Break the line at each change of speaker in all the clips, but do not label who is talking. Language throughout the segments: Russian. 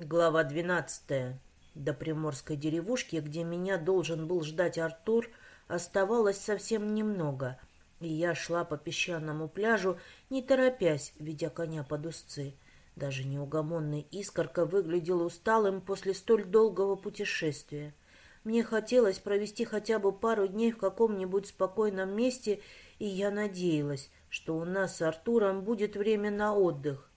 Глава двенадцатая. До приморской деревушки, где меня должен был ждать Артур, оставалось совсем немного, и я шла по песчаному пляжу, не торопясь, ведя коня под узцы. Даже неугомонный искорка выглядел усталым после столь долгого путешествия. Мне хотелось провести хотя бы пару дней в каком-нибудь спокойном месте, и я надеялась, что у нас с Артуром будет время на отдых.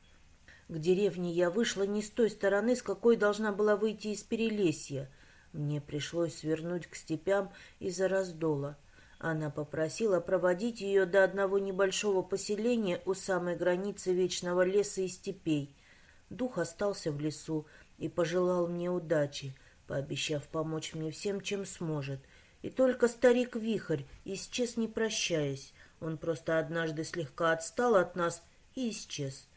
К деревне я вышла не с той стороны, с какой должна была выйти из Перелесья. Мне пришлось свернуть к степям из-за раздола. Она попросила проводить ее до одного небольшого поселения у самой границы вечного леса и степей. Дух остался в лесу и пожелал мне удачи, пообещав помочь мне всем, чем сможет. И только старик Вихрь исчез, не прощаясь. Он просто однажды слегка отстал от нас и исчез.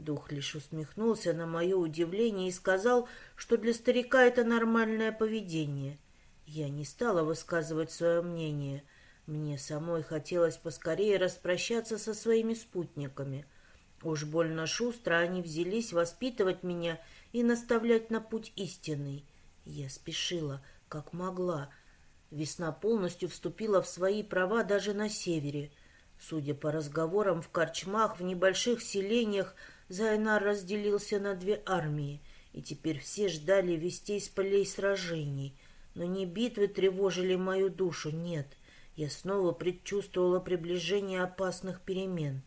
Дух лишь усмехнулся на мое удивление и сказал, что для старика это нормальное поведение. Я не стала высказывать свое мнение. Мне самой хотелось поскорее распрощаться со своими спутниками. Уж больно шустро они взялись воспитывать меня и наставлять на путь истинный. Я спешила, как могла. Весна полностью вступила в свои права даже на севере. Судя по разговорам в корчмах, в небольших селениях, Зайнар разделился на две армии, и теперь все ждали вестей с полей сражений. Но не битвы тревожили мою душу, нет. Я снова предчувствовала приближение опасных перемен.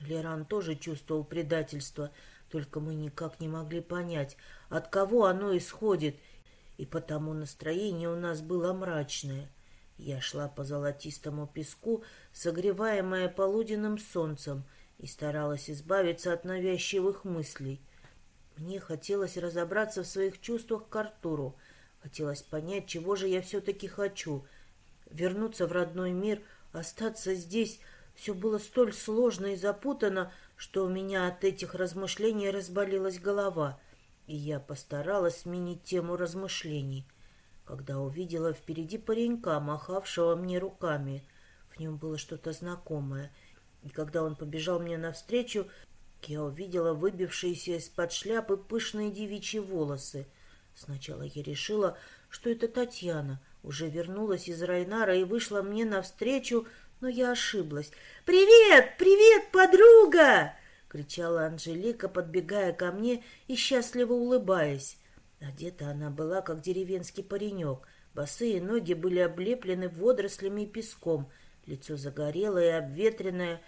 Леран тоже чувствовал предательство, только мы никак не могли понять, от кого оно исходит, и потому настроение у нас было мрачное. Я шла по золотистому песку, согреваемая полуденным солнцем, и старалась избавиться от навязчивых мыслей. Мне хотелось разобраться в своих чувствах к Артуру, хотелось понять, чего же я все-таки хочу. Вернуться в родной мир, остаться здесь, все было столь сложно и запутано, что у меня от этих размышлений разболелась голова, и я постаралась сменить тему размышлений. Когда увидела впереди паренька, махавшего мне руками, в нем было что-то знакомое — и когда он побежал мне навстречу, я увидела выбившиеся из-под шляпы пышные девичьи волосы. Сначала я решила, что это Татьяна, уже вернулась из Райнара и вышла мне навстречу, но я ошиблась. «Привет! Привет, подруга!» — кричала Анжелика, подбегая ко мне и счастливо улыбаясь. Одета она была, как деревенский паренек. Босые ноги были облеплены водорослями и песком — Лицо загорелое и обветренное,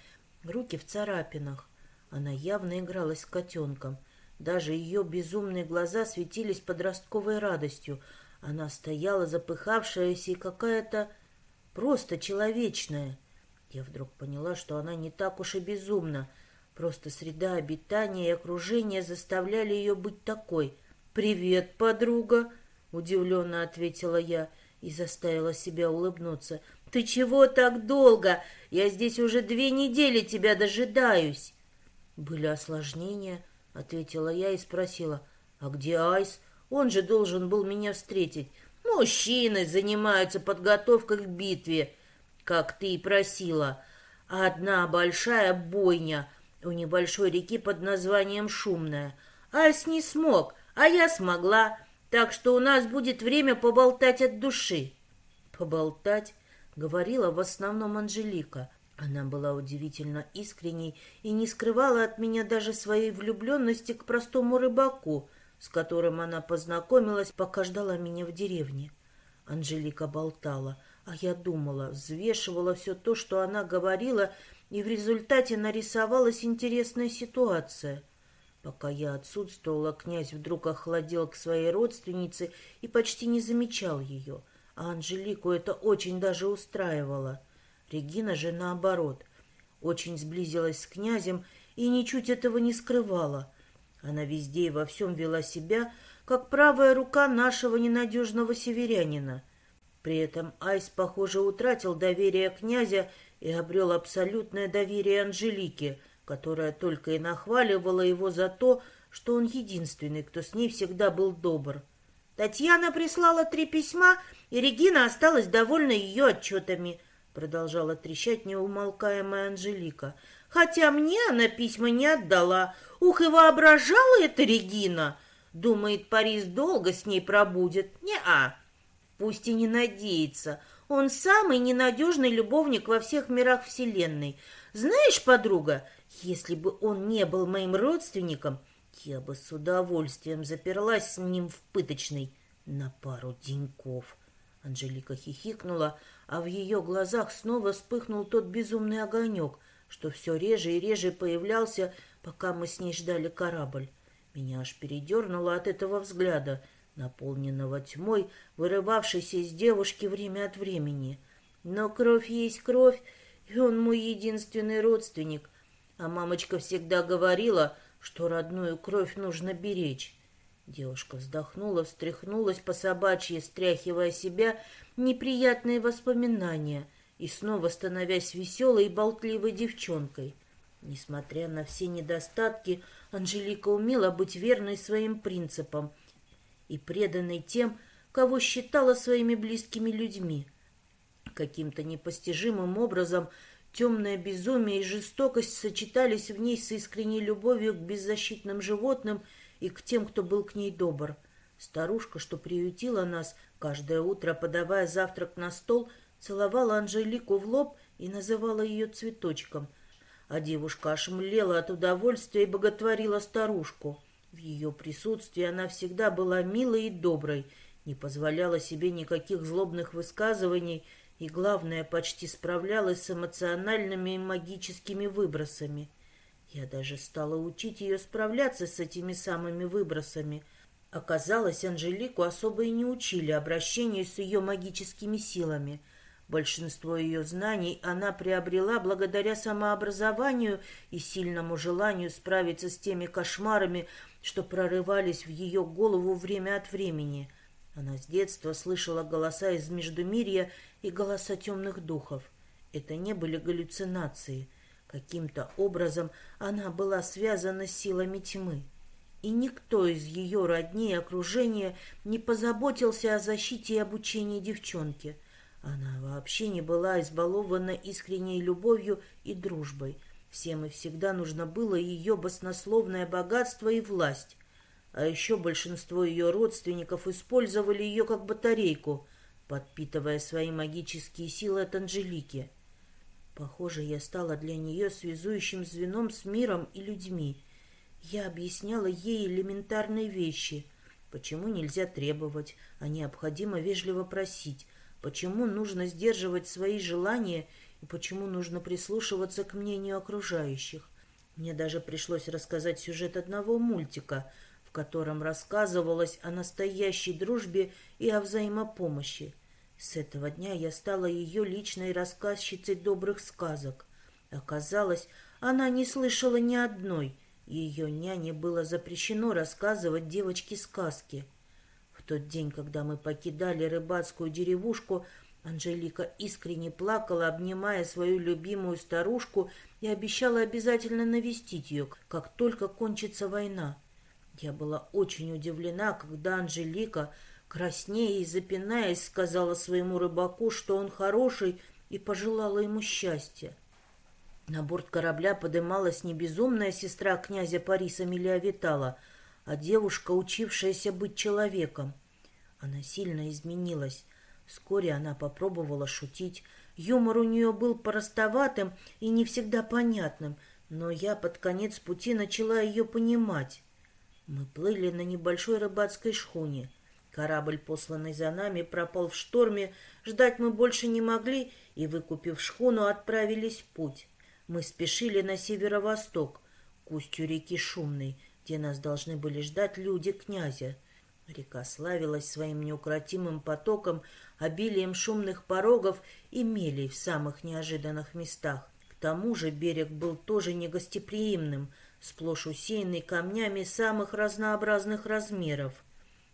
руки в царапинах. Она явно игралась с котенком. Даже ее безумные глаза светились подростковой радостью. Она стояла запыхавшаяся и какая-то просто человечная. Я вдруг поняла, что она не так уж и безумна. Просто среда обитания и окружения заставляли ее быть такой. «Привет, подруга!» — удивленно ответила я и заставила себя улыбнуться — «Ты чего так долго? Я здесь уже две недели тебя дожидаюсь». «Были осложнения», — ответила я и спросила. «А где Айс? Он же должен был меня встретить. Мужчины занимаются подготовкой к битве, как ты и просила. Одна большая бойня у небольшой реки под названием Шумная. Айс не смог, а я смогла, так что у нас будет время поболтать от души». «Поболтать?» Говорила в основном Анжелика. Она была удивительно искренней и не скрывала от меня даже своей влюбленности к простому рыбаку, с которым она познакомилась, пока ждала меня в деревне. Анжелика болтала, а я думала, взвешивала все то, что она говорила, и в результате нарисовалась интересная ситуация. Пока я отсутствовала, князь вдруг охладел к своей родственнице и почти не замечал ее — а Анжелику это очень даже устраивало. Регина же, наоборот, очень сблизилась с князем и ничуть этого не скрывала. Она везде и во всем вела себя, как правая рука нашего ненадежного северянина. При этом Айс, похоже, утратил доверие князя и обрел абсолютное доверие Анжелике, которая только и нахваливала его за то, что он единственный, кто с ней всегда был добр. Татьяна прислала три письма и Регина осталась довольна ее отчетами, продолжала трещать неумолкаемая Анжелика. Хотя мне она письма не отдала. Ух, и воображала это Регина. Думает, Парис долго с ней пробудет? Не-а. Пусть и не надеется. Он самый ненадежный любовник во всех мирах Вселенной. Знаешь, подруга, если бы он не был моим родственником, я бы с удовольствием заперлась с ним в пыточной на пару деньков. Анжелика хихикнула, а в ее глазах снова вспыхнул тот безумный огонек, что все реже и реже появлялся, пока мы с ней ждали корабль. Меня аж передернуло от этого взгляда, наполненного тьмой, вырывавшейся из девушки время от времени. Но кровь есть кровь, и он мой единственный родственник. А мамочка всегда говорила, что родную кровь нужно беречь. Девушка вздохнула, встряхнулась по собачьи, стряхивая себя неприятные воспоминания и снова становясь веселой и болтливой девчонкой. Несмотря на все недостатки, Анжелика умела быть верной своим принципам и преданной тем, кого считала своими близкими людьми. Каким-то непостижимым образом темное безумие и жестокость сочетались в ней с искренней любовью к беззащитным животным – и к тем, кто был к ней добр. Старушка, что приютила нас, каждое утро, подавая завтрак на стол, целовала Анжелику в лоб и называла ее цветочком. А девушка ошмлела от удовольствия и боготворила старушку. В ее присутствии она всегда была милой и доброй, не позволяла себе никаких злобных высказываний и, главное, почти справлялась с эмоциональными и магическими выбросами — я даже стала учить ее справляться с этими самыми выбросами. Оказалось, Анжелику особо и не учили обращению с ее магическими силами. Большинство ее знаний она приобрела благодаря самообразованию и сильному желанию справиться с теми кошмарами, что прорывались в ее голову время от времени. Она с детства слышала голоса из Междумирья и голоса темных духов. Это не были галлюцинации — Каким-то образом она была связана с силами тьмы, и никто из ее родней и окружения не позаботился о защите и обучении девчонки. Она вообще не была избалована искренней любовью и дружбой. Всем и всегда нужно было ее баснословное богатство и власть. А еще большинство ее родственников использовали ее как батарейку, подпитывая свои магические силы от Анжелики. Похоже, я стала для нее связующим звеном с миром и людьми. Я объясняла ей элементарные вещи. Почему нельзя требовать, а необходимо вежливо просить? Почему нужно сдерживать свои желания и почему нужно прислушиваться к мнению окружающих? Мне даже пришлось рассказать сюжет одного мультика, котором рассказывалось о настоящей дружбе и о взаимопомощи. С этого дня я стала ее личной рассказчицей добрых сказок. Оказалось, она не слышала ни одной. Ее няне было запрещено рассказывать девочке сказки. В тот день, когда мы покидали рыбацкую деревушку, Анжелика искренне плакала, обнимая свою любимую старушку и обещала обязательно навестить ее, как только кончится война. Я была очень удивлена, когда Анжелика Краснея и запинаясь, сказала своему рыбаку, что он хороший, и пожелала ему счастья. На борт корабля подымалась не безумная сестра князя Париса Мелиавитала, а девушка, учившаяся быть человеком. Она сильно изменилась. Вскоре она попробовала шутить. Юмор у нее был простоватым и не всегда понятным, но я под конец пути начала ее понимать. Мы плыли на небольшой рыбацкой шхуне — Корабль, посланный за нами, пропал в шторме, ждать мы больше не могли и, выкупив шхуну, отправились в путь. Мы спешили на северо-восток, к устью реки Шумной, где нас должны были ждать люди князя. Река славилась своим неукротимым потоком, обилием шумных порогов и мелей в самых неожиданных местах. К тому же берег был тоже негостеприимным, сплошь усеянный камнями самых разнообразных размеров.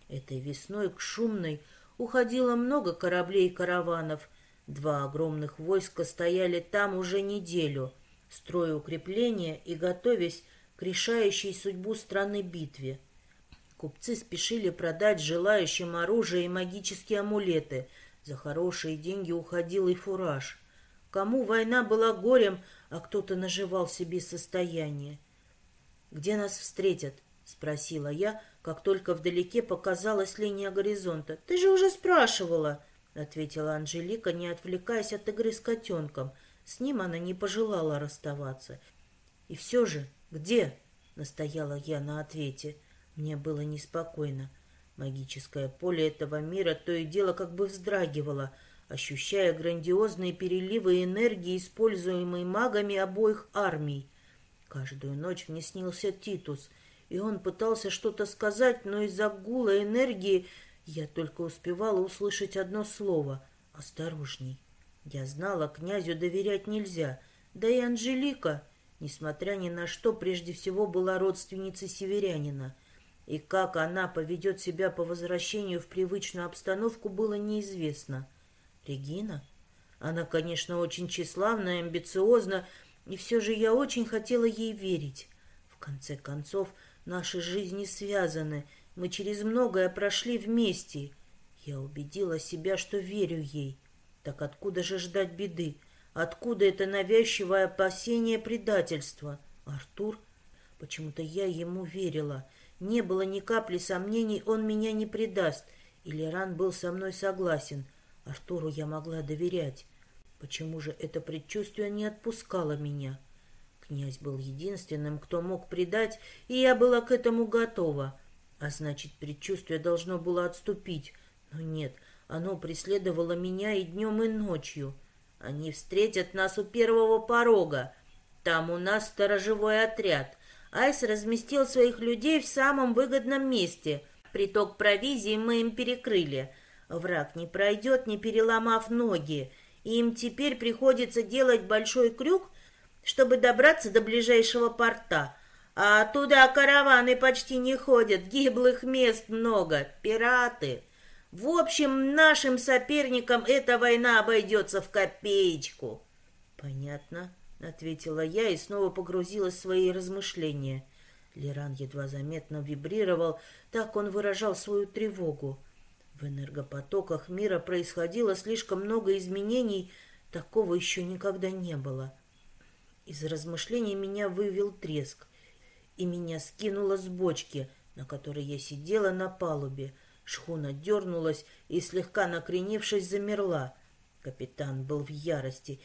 Этой весной к Шумной уходило много кораблей и караванов. Два огромных войска стояли там уже неделю, строя укрепления и готовясь к решающей судьбу страны битве. Купцы спешили продать желающим оружие и магические амулеты. За хорошие деньги уходил и фураж. Кому война была горем, а кто-то наживал себе состояние. «Где нас встретят?» — спросила я, как только вдалеке показалась линия горизонта. «Ты же уже спрашивала!» — ответила Анжелика, не отвлекаясь от игры с котенком. С ним она не пожелала расставаться. «И все же, где?» — настояла я на ответе. Мне было неспокойно. Магическое поле этого мира то и дело как бы вздрагивало, ощущая грандиозные переливы энергии, используемой магами обоих армий. Каждую ночь мне снился Титус, и он пытался что-то сказать, но из-за гула энергии я только успевала услышать одно слово — «осторожней». Я знала, князю доверять нельзя, да и Анжелика, несмотря ни на что, прежде всего была родственницей северянина. И как она поведет себя по возвращению в привычную обстановку, было неизвестно. Регина? Она, конечно, очень тщеславна и амбициозна, и все же я очень хотела ей верить. В конце концов, наши жизни связаны, мы через многое прошли вместе. Я убедила себя, что верю ей. Так откуда же ждать беды? Откуда это навязчивое опасение предательства? Артур? Почему-то я ему верила. Не было ни капли сомнений, он меня не предаст. И Леран был со мной согласен. Артуру я могла доверять. Почему же это предчувствие не отпускало меня? Князь был единственным, кто мог предать, и я была к этому готова. А значит, предчувствие должно было отступить. Но нет, оно преследовало меня и днем, и ночью. Они встретят нас у первого порога. Там у нас сторожевой отряд. Айс разместил своих людей в самом выгодном месте. Приток провизии мы им перекрыли. Враг не пройдет, не переломав ноги. Им теперь приходится делать большой крюк, чтобы добраться до ближайшего порта. А туда караваны почти не ходят, гиблых мест много, пираты. В общем, нашим соперникам эта война обойдется в копеечку. Понятно, ответила я и снова погрузилась в свои размышления. Леран едва заметно вибрировал, так он выражал свою тревогу. В энергопотоках мира происходило слишком много изменений, такого еще никогда не было. Из размышлений меня вывел треск, и меня скинуло с бочки, на которой я сидела на палубе. Шхуна дернулась и, слегка накренившись, замерла. Капитан был в ярости,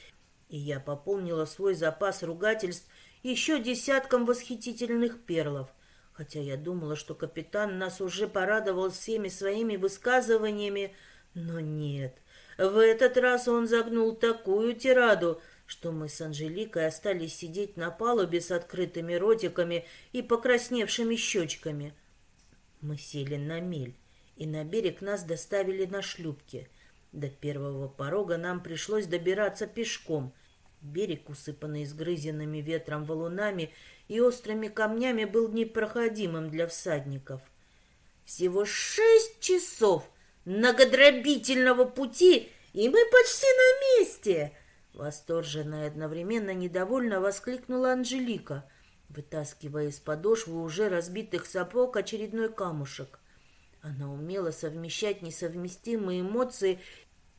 и я пополнила свой запас ругательств еще десятком восхитительных перлов — хотя я думала, что капитан нас уже порадовал всеми своими высказываниями, но нет. В этот раз он загнул такую тираду, что мы с Анжеликой остались сидеть на палубе с открытыми ротиками и покрасневшими щечками. Мы сели на мель, и на берег нас доставили на шлюпке. До первого порога нам пришлось добираться пешком. Берег, усыпанный изгрызенными ветром валунами, и острыми камнями был непроходимым для всадников. Всего шесть часов многодробительного пути, и мы почти на месте! Восторженно и одновременно недовольно воскликнула Анжелика, вытаскивая из подошвы уже разбитых сапог очередной камушек. Она умела совмещать несовместимые эмоции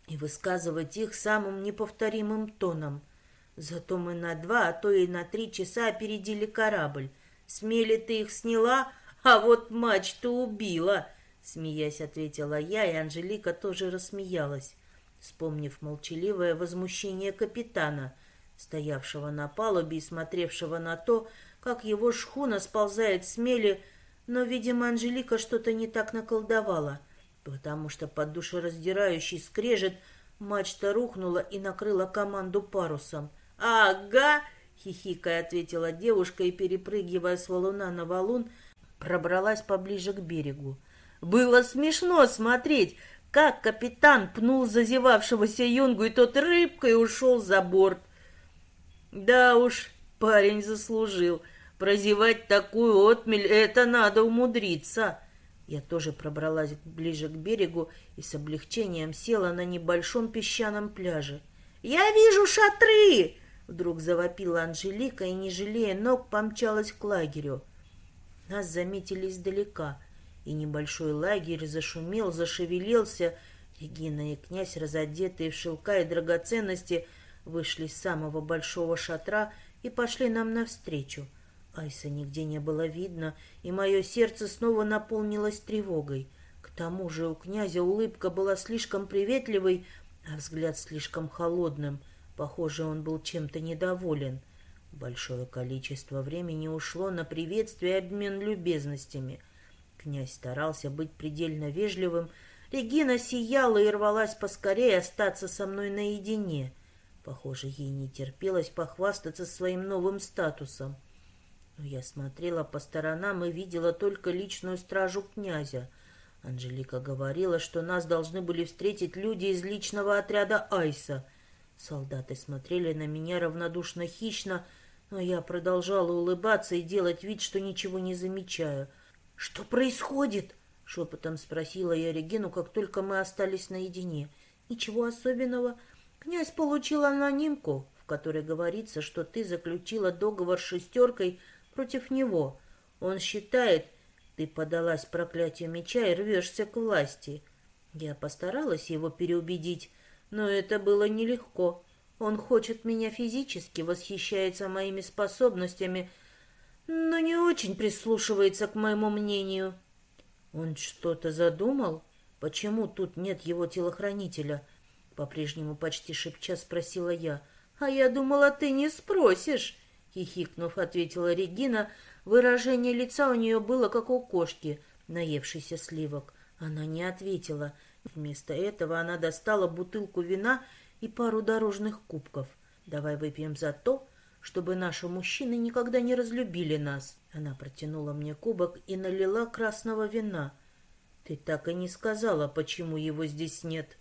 и высказывать их самым неповторимым тоном — Зато мы на два, а то и на три часа опередили корабль. Смели ты их сняла, а вот мачту убила, смеясь ответила я, и Анжелика тоже рассмеялась, вспомнив молчаливое возмущение капитана, стоявшего на палубе и смотревшего на то, как его шхуна сползает с мели, но, видимо, Анжелика что-то не так наколдовала, потому что под душераздирающий скрежет мачта рухнула и накрыла команду парусом — «Ага!» — хихикая ответила девушка и, перепрыгивая с валуна на валун, пробралась поближе к берегу. Было смешно смотреть, как капитан пнул зазевавшегося юнгу, и тот рыбкой ушел за борт. Да уж, парень заслужил. Прозевать такую отмель — это надо умудриться. Я тоже пробралась ближе к берегу и с облегчением села на небольшом песчаном пляже. «Я вижу шатры!» Вдруг завопила Анжелика и, не жалея ног, помчалась к лагерю. Нас заметили издалека, и небольшой лагерь зашумел, зашевелился. Регина и князь, разодетые в шелка и драгоценности, вышли из самого большого шатра и пошли нам навстречу. Айса нигде не было видно, и мое сердце снова наполнилось тревогой. К тому же у князя улыбка была слишком приветливой, а взгляд слишком холодным. Похоже, он был чем-то недоволен. Большое количество времени ушло на приветствие и обмен любезностями. Князь старался быть предельно вежливым. Регина сияла и рвалась поскорее остаться со мной наедине. Похоже, ей не терпелось похвастаться своим новым статусом. Но я смотрела по сторонам и видела только личную стражу князя. Анжелика говорила, что нас должны были встретить люди из личного отряда Айса. Солдаты смотрели на меня равнодушно хищно, но я продолжала улыбаться и делать вид, что ничего не замечаю. «Что происходит?» — шепотом спросила я Регину, как только мы остались наедине. «Ничего особенного. Князь получил анонимку, в которой говорится, что ты заключила договор с шестеркой против него. Он считает, ты подалась проклятию меча и рвешься к власти. Я постаралась его переубедить, но это было нелегко. Он хочет меня физически, восхищается моими способностями, но не очень прислушивается к моему мнению. Он что-то задумал? Почему тут нет его телохранителя? По-прежнему почти шепча спросила я. А я думала, ты не спросишь хихикнув, ответила Регина. Выражение лица у нее было, как у кошки, наевшейся сливок. Она не ответила. Вместо этого она достала бутылку вина и пару дорожных кубков. «Давай выпьем за то, чтобы наши мужчины никогда не разлюбили нас». Она протянула мне кубок и налила красного вина. «Ты так и не сказала, почему его здесь нет».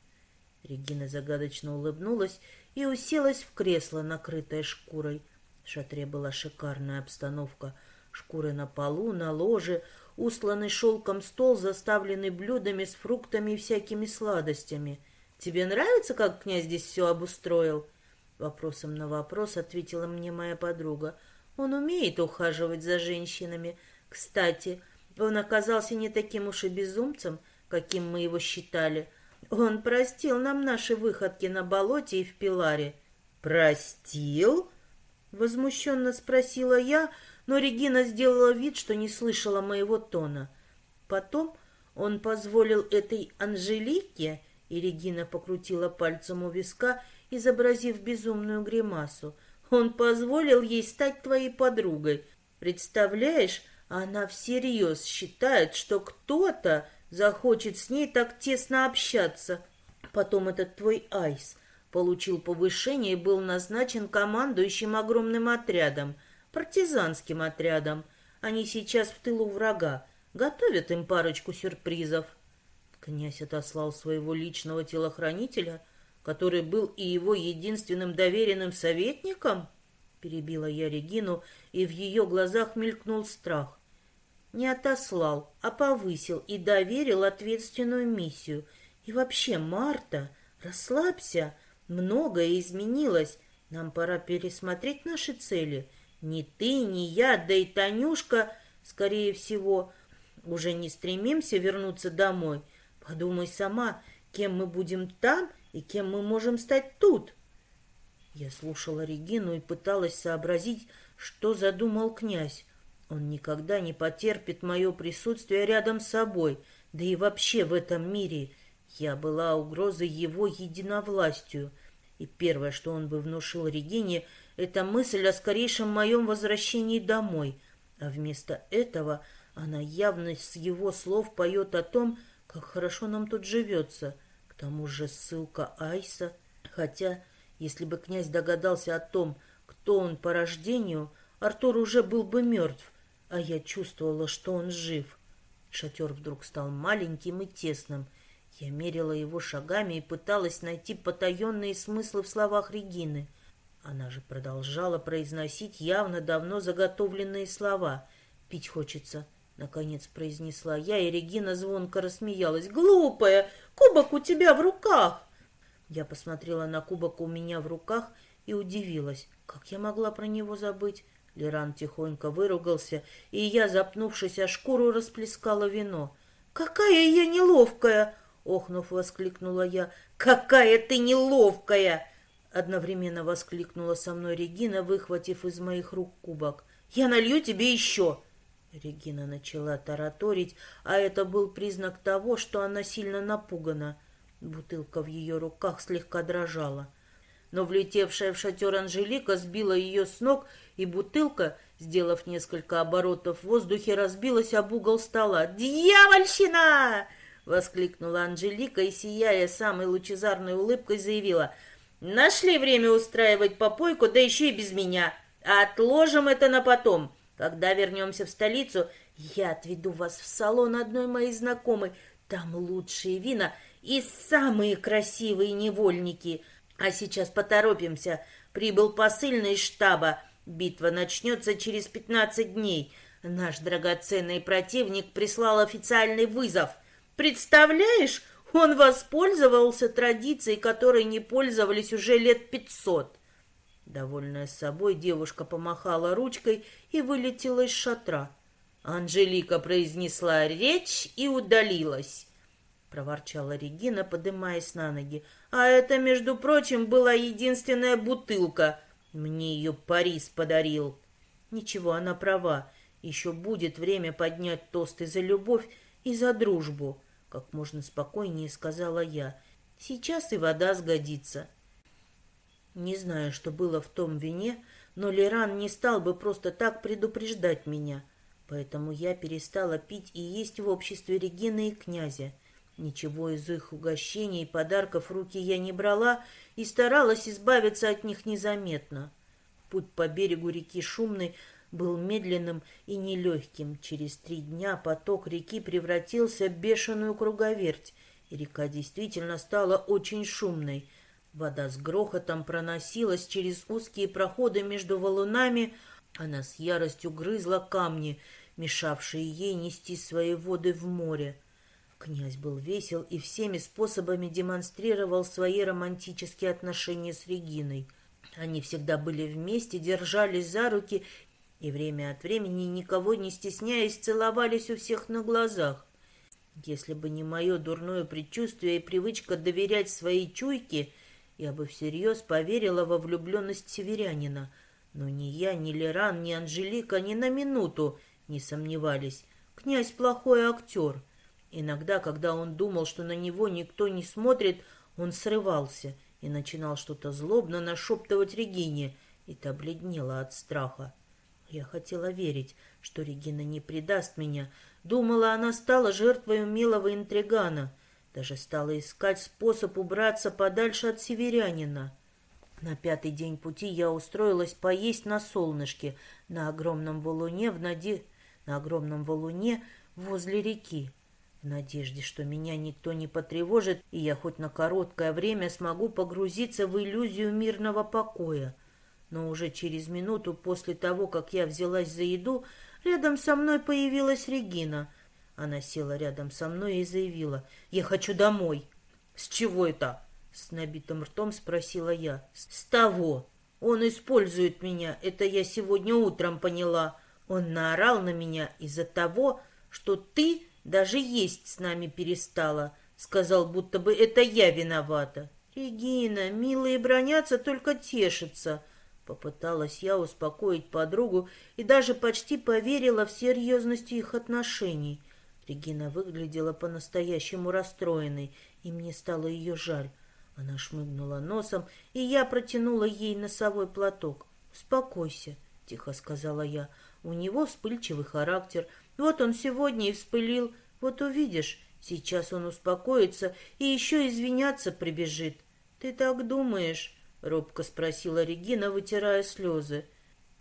Регина загадочно улыбнулась и уселась в кресло, накрытое шкурой. В шатре была шикарная обстановка. Шкуры на полу, на ложе, устланный шелком стол, заставленный блюдами с фруктами и всякими сладостями. «Тебе нравится, как князь здесь все обустроил?» Вопросом на вопрос ответила мне моя подруга. «Он умеет ухаживать за женщинами. Кстати, он оказался не таким уж и безумцем, каким мы его считали. Он простил нам наши выходки на болоте и в Пиларе». «Простил?» Возмущенно спросила я, но Регина сделала вид, что не слышала моего тона. Потом он позволил этой Анжелике, и Регина покрутила пальцем у виска, изобразив безумную гримасу, он позволил ей стать твоей подругой. Представляешь, она всерьез считает, что кто-то захочет с ней так тесно общаться. Потом этот твой Айс — получил повышение и был назначен командующим огромным отрядом, партизанским отрядом. Они сейчас в тылу врага, готовят им парочку сюрпризов. Князь отослал своего личного телохранителя, который был и его единственным доверенным советником? Перебила я Регину, и в ее глазах мелькнул страх. Не отослал, а повысил и доверил ответственную миссию. И вообще, Марта, расслабься, Многое изменилось. Нам пора пересмотреть наши цели. Ни ты, ни я, да и Танюшка, скорее всего, уже не стремимся вернуться домой. Подумай сама, кем мы будем там и кем мы можем стать тут. Я слушала Регину и пыталась сообразить, что задумал князь. Он никогда не потерпит мое присутствие рядом с собой, да и вообще в этом мире — я была угрозой его единовластию, и первое, что он бы внушил Регине, это мысль о скорейшем моем возвращении домой, а вместо этого она явно с его слов поет о том, как хорошо нам тут живется. К тому же ссылка Айса. Хотя, если бы князь догадался о том, кто он по рождению, Артур уже был бы мертв, а я чувствовала, что он жив. Шатер вдруг стал маленьким и тесным, я мерила его шагами и пыталась найти потаенные смыслы в словах Регины. Она же продолжала произносить явно давно заготовленные слова. «Пить хочется», — наконец произнесла я, и Регина звонко рассмеялась. «Глупая! Кубок у тебя в руках!» Я посмотрела на кубок у меня в руках и удивилась. Как я могла про него забыть? Леран тихонько выругался, и я, запнувшись о шкуру, расплескала вино. «Какая я неловкая!» охнув, воскликнула я. «Какая ты неловкая!» Одновременно воскликнула со мной Регина, выхватив из моих рук кубок. Я налью тебе еще!» Регина начала тараторить, а это был признак того, что она сильно напугана. Бутылка в ее руках слегка дрожала. Но влетевшая в шатер Анжелика сбила ее с ног, и бутылка, сделав несколько оборотов в воздухе, разбилась об угол стола. «Дьявольщина!» — воскликнула Анжелика и, сияя самой лучезарной улыбкой, заявила. «Нашли время устраивать попойку, да еще и без меня. Отложим это на потом. Когда вернемся в столицу, я отведу вас в салон одной моей знакомой. Там лучшие вина и самые красивые невольники. А сейчас поторопимся. Прибыл посыльный штаба. Битва начнется через пятнадцать дней. Наш драгоценный противник прислал официальный вызов. Представляешь, он воспользовался традицией, которой не пользовались уже лет пятьсот. Довольная собой, девушка помахала ручкой и вылетела из шатра. Анжелика произнесла речь и удалилась. Проворчала Регина, подымаясь на ноги. А это, между прочим, была единственная бутылка. Мне ее Парис подарил. Ничего, она права. Еще будет время поднять тосты за любовь и за дружбу, как можно спокойнее сказала я. Сейчас и вода сгодится. Не знаю, что было в том вине, но Леран не стал бы просто так предупреждать меня. Поэтому я перестала пить и есть в обществе Регины и князя. Ничего из их угощений и подарков руки я не брала и старалась избавиться от них незаметно. Путь по берегу реки Шумной был медленным и нелегким. Через три дня поток реки превратился в бешеную круговерть, и река действительно стала очень шумной. Вода с грохотом проносилась через узкие проходы между валунами, она с яростью грызла камни, мешавшие ей нести свои воды в море. Князь был весел и всеми способами демонстрировал свои романтические отношения с Региной. Они всегда были вместе, держались за руки и время от времени, никого не стесняясь, целовались у всех на глазах. Если бы не мое дурное предчувствие и привычка доверять своей чуйке — я бы всерьез поверила во влюбленность северянина, но ни я, ни Леран, ни Анжелика ни на минуту не сомневались. Князь плохой актер. Иногда, когда он думал, что на него никто не смотрит, он срывался и начинал что-то злобно нашептывать Регине, и та бледнела от страха. Я хотела верить, что Регина не предаст меня. Думала, она стала жертвой милого интригана — даже стала искать способ убраться подальше от северянина. На пятый день пути я устроилась поесть на солнышке на огромном валуне в наде... на огромном валуне возле реки, в надежде, что меня никто не потревожит, и я хоть на короткое время смогу погрузиться в иллюзию мирного покоя. Но уже через минуту после того, как я взялась за еду, рядом со мной появилась Регина — она села рядом со мной и заявила. «Я хочу домой». «С чего это?» С набитым ртом спросила я. «С того. Он использует меня. Это я сегодня утром поняла. Он наорал на меня из-за того, что ты даже есть с нами перестала. Сказал, будто бы это я виновата. Регина, милые бронятся, только тешатся». Попыталась я успокоить подругу и даже почти поверила в серьезность их отношений. Регина выглядела по-настоящему расстроенной, и мне стало ее жаль. Она шмыгнула носом, и я протянула ей носовой платок. «Успокойся», — тихо сказала я. «У него вспыльчивый характер. Вот он сегодня и вспылил. Вот увидишь, сейчас он успокоится и еще извиняться прибежит». «Ты так думаешь?» — робко спросила Регина, вытирая слезы.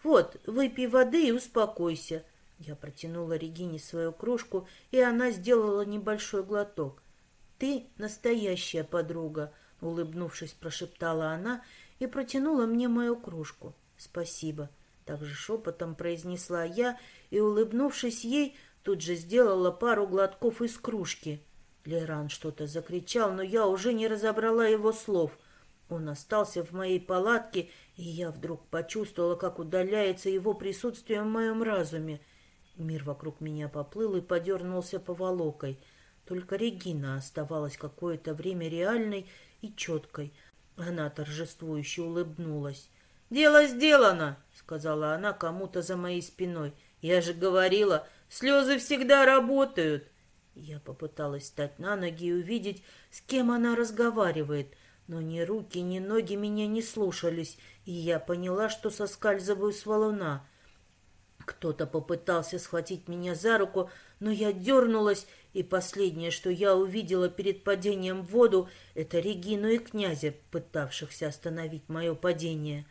«Вот, выпей воды и успокойся», я протянула Регине свою кружку, и она сделала небольшой глоток. «Ты настоящая подруга», — улыбнувшись, прошептала она и протянула мне мою кружку. «Спасибо», — также шепотом произнесла я и, улыбнувшись ей, тут же сделала пару глотков из кружки. Леран что-то закричал, но я уже не разобрала его слов. Он остался в моей палатке, и я вдруг почувствовала, как удаляется его присутствие в моем разуме — Мир вокруг меня поплыл и подернулся поволокой. Только Регина оставалась какое-то время реальной и четкой. Она торжествующе улыбнулась. «Дело сделано», — сказала она кому-то за моей спиной. «Я же говорила, слезы всегда работают». Я попыталась встать на ноги и увидеть, с кем она разговаривает, но ни руки, ни ноги меня не слушались, и я поняла, что соскальзываю с валуна. Кто-то попытался схватить меня за руку, но я дернулась, и последнее, что я увидела перед падением в воду, это Регину и князя, пытавшихся остановить мое падение.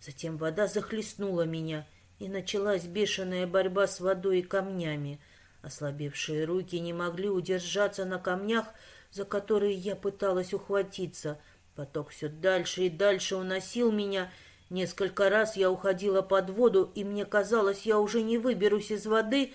Затем вода захлестнула меня, и началась бешеная борьба с водой и камнями. Ослабевшие руки не могли удержаться на камнях, за которые я пыталась ухватиться. Поток все дальше и дальше уносил меня. Несколько раз я уходила под воду, и мне казалось, я уже не выберусь из воды,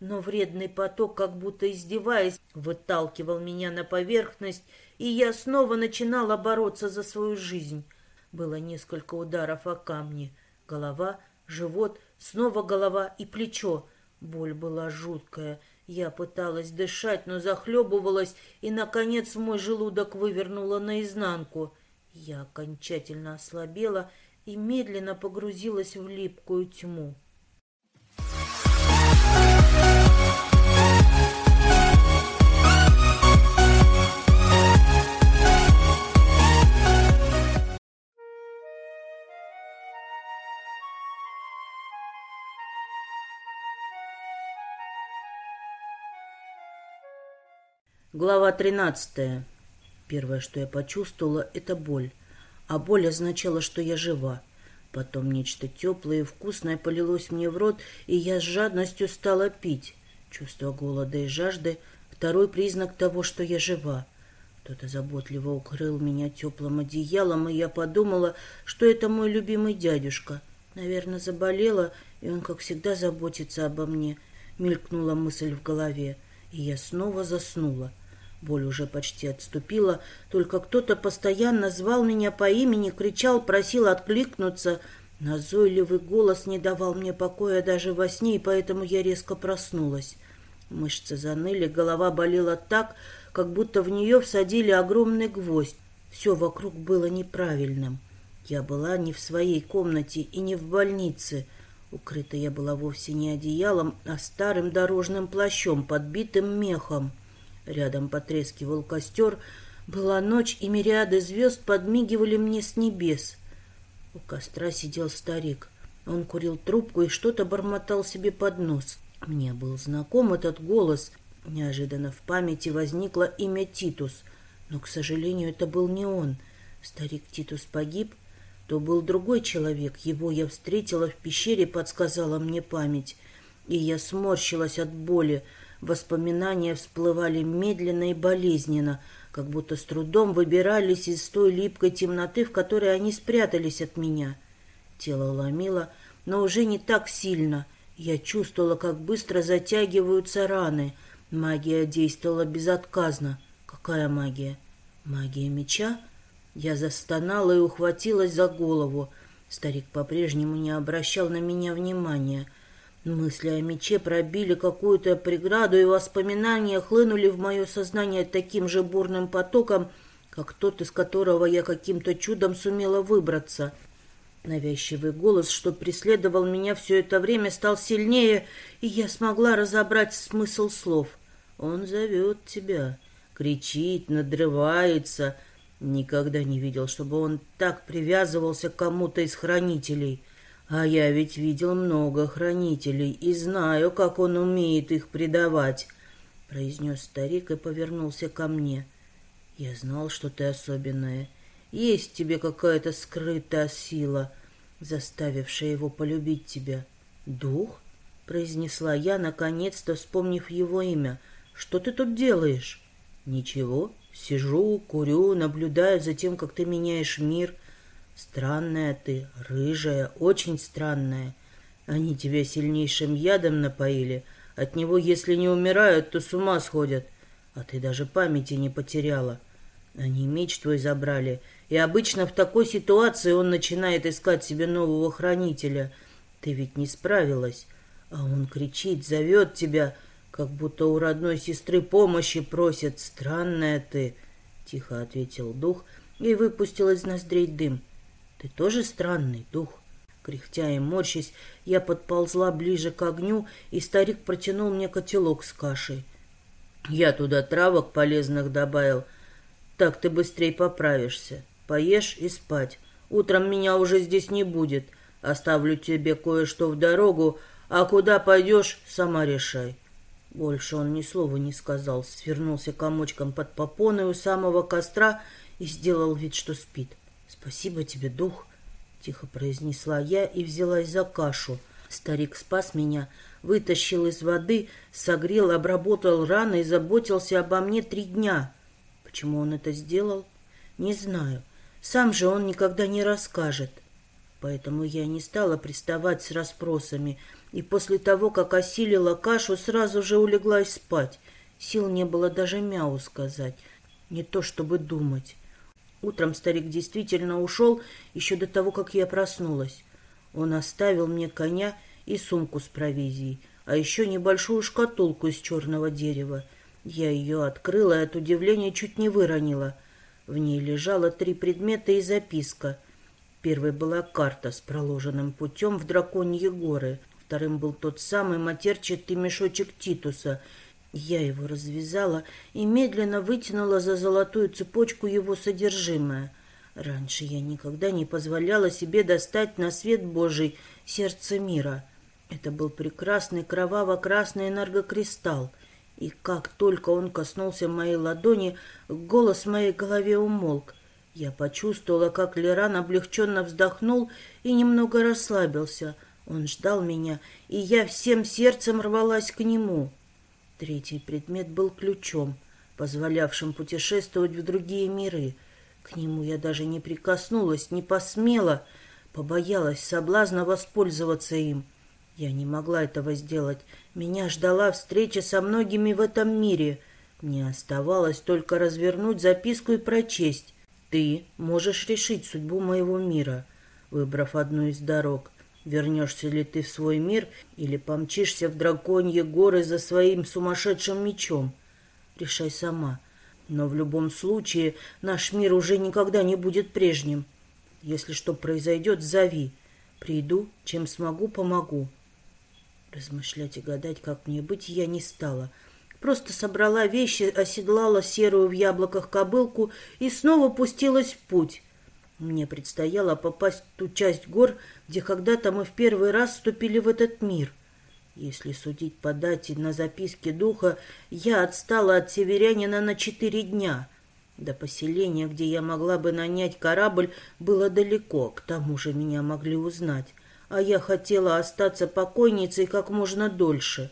но вредный поток, как будто издеваясь, выталкивал меня на поверхность, и я снова начинала бороться за свою жизнь. Было несколько ударов о камни. Голова, живот, снова голова и плечо. Боль была жуткая. Я пыталась дышать, но захлебывалась, и, наконец, мой желудок вывернуло наизнанку. Я окончательно ослабела и медленно погрузилась в липкую тьму. Глава тринадцатая. Первое, что я почувствовала, это боль. А боль означала, что я жива. Потом нечто теплое и вкусное полилось мне в рот, и я с жадностью стала пить. Чувство голода и жажды — второй признак того, что я жива. Кто-то заботливо укрыл меня теплым одеялом, и я подумала, что это мой любимый дядюшка. Наверное, заболела, и он, как всегда, заботится обо мне. Мелькнула мысль в голове, и я снова заснула. Боль уже почти отступила, только кто-то постоянно звал меня по имени, кричал, просил откликнуться. Назойливый голос не давал мне покоя даже во сне, и поэтому я резко проснулась. Мышцы заныли, голова болела так, как будто в нее всадили огромный гвоздь. Все вокруг было неправильным. Я была не в своей комнате и не в больнице. Укрыта я была вовсе не одеялом, а старым дорожным плащом, подбитым мехом. Рядом потрескивал костер. Была ночь, и мириады звезд подмигивали мне с небес. У костра сидел старик. Он курил трубку и что-то бормотал себе под нос. Мне был знаком этот голос. Неожиданно в памяти возникло имя Титус. Но, к сожалению, это был не он. Старик Титус погиб. То был другой человек. Его я встретила в пещере, подсказала мне память. И я сморщилась от боли. Воспоминания всплывали медленно и болезненно, как будто с трудом выбирались из той липкой темноты, в которой они спрятались от меня. Тело ломило, но уже не так сильно. Я чувствовала, как быстро затягиваются раны. Магия действовала безотказно. Какая магия? Магия меча? Я застонала и ухватилась за голову. Старик по-прежнему не обращал на меня внимания — Мысли о мече пробили какую-то преграду, и воспоминания хлынули в мое сознание таким же бурным потоком, как тот, из которого я каким-то чудом сумела выбраться. Навязчивый голос, что преследовал меня все это время, стал сильнее, и я смогла разобрать смысл слов. «Он зовет тебя, кричит, надрывается». Никогда не видел, чтобы он так привязывался к кому-то из хранителей. А я ведь видел много хранителей и знаю, как он умеет их предавать, — произнес старик и повернулся ко мне. Я знал, что ты особенная. Есть в тебе какая-то скрытая сила, заставившая его полюбить тебя. Дух? — произнесла я, наконец-то вспомнив его имя. Что ты тут делаешь? Ничего. Сижу, курю, наблюдаю за тем, как ты меняешь мир — Странная ты, рыжая, очень странная. Они тебя сильнейшим ядом напоили. От него, если не умирают, то с ума сходят. А ты даже памяти не потеряла. Они меч твой забрали. И обычно в такой ситуации он начинает искать себе нового хранителя. Ты ведь не справилась. А он кричит, зовет тебя, как будто у родной сестры помощи просит. Странная ты, — тихо ответил дух и выпустил из ноздрей дым. Ты тоже странный дух. Кряхтя и морщась, я подползла ближе к огню, и старик протянул мне котелок с кашей. Я туда травок полезных добавил. Так ты быстрее поправишься. Поешь и спать. Утром меня уже здесь не будет. Оставлю тебе кое-что в дорогу, а куда пойдешь, сама решай. Больше он ни слова не сказал, свернулся комочком под попоной у самого костра и сделал вид, что спит. «Спасибо тебе, дух!» — тихо произнесла я и взялась за кашу. Старик спас меня, вытащил из воды, согрел, обработал раны и заботился обо мне три дня. Почему он это сделал? Не знаю. Сам же он никогда не расскажет. Поэтому я не стала приставать с расспросами, и после того, как осилила кашу, сразу же улеглась спать. Сил не было даже мяу сказать, не то чтобы думать. Утром старик действительно ушел еще до того, как я проснулась. Он оставил мне коня и сумку с провизией, а еще небольшую шкатулку из черного дерева. Я ее открыла и от удивления чуть не выронила. В ней лежало три предмета и записка. Первой была карта с проложенным путем в драконьи горы. Вторым был тот самый матерчатый мешочек Титуса. Я его развязала и медленно вытянула за золотую цепочку его содержимое. Раньше я никогда не позволяла себе достать на свет Божий сердце мира. Это был прекрасный кроваво-красный энергокристалл. И как только он коснулся моей ладони, голос в моей голове умолк. Я почувствовала, как Леран облегченно вздохнул и немного расслабился. Он ждал меня, и я всем сердцем рвалась к нему. Третий предмет был ключом, позволявшим путешествовать в другие миры. К нему я даже не прикоснулась, не посмела, побоялась соблазна воспользоваться им. Я не могла этого сделать. Меня ждала встреча со многими в этом мире. Мне оставалось только развернуть записку и прочесть. Ты можешь решить судьбу моего мира, выбрав одну из дорог. Вернешься ли ты в свой мир или помчишься в драконьи горы за своим сумасшедшим мечом? Решай сама. Но в любом случае наш мир уже никогда не будет прежним. Если что произойдет, зови. Приду, чем смогу, помогу. Размышлять и гадать, как мне быть, я не стала. Просто собрала вещи, оседлала серую в яблоках кобылку и снова пустилась в путь. Мне предстояло попасть в ту часть гор, где когда-то мы в первый раз вступили в этот мир. Если судить по дате на записке духа, я отстала от северянина на четыре дня. До поселения, где я могла бы нанять корабль, было далеко, к тому же меня могли узнать а я хотела остаться покойницей как можно дольше.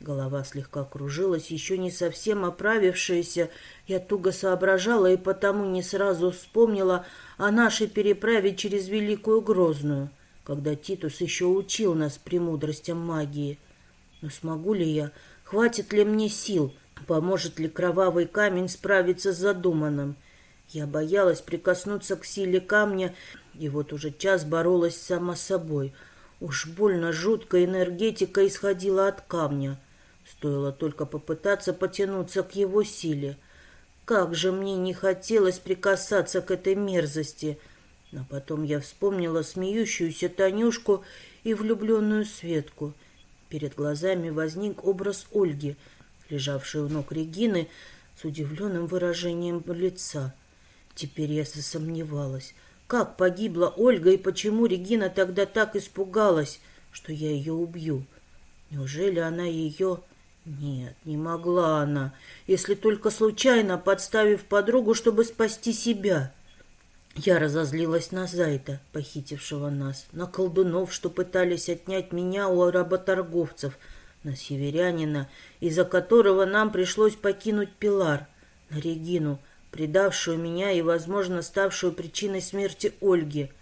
Голова слегка кружилась, еще не совсем оправившаяся. Я туго соображала и потому не сразу вспомнила о нашей переправе через Великую Грозную, когда Титус еще учил нас премудростям магии. Но смогу ли я? Хватит ли мне сил? Поможет ли кровавый камень справиться с задуманным? Я боялась прикоснуться к силе камня и вот уже час боролась сама с собой. Уж больно жуткая энергетика исходила от камня. Стоило только попытаться потянуться к его силе. Как же мне не хотелось прикасаться к этой мерзости. Но потом я вспомнила смеющуюся Танюшку и влюбленную Светку. Перед глазами возник образ Ольги, лежавшей у ног Регины с удивленным выражением лица. Теперь я засомневалась — как погибла Ольга и почему Регина тогда так испугалась, что я ее убью? Неужели она ее... Нет, не могла она, если только случайно подставив подругу, чтобы спасти себя. Я разозлилась на Зайта, похитившего нас, на колдунов, что пытались отнять меня у работорговцев, на северянина, из-за которого нам пришлось покинуть Пилар, на Регину, предавшую меня и, возможно, ставшую причиной смерти Ольги.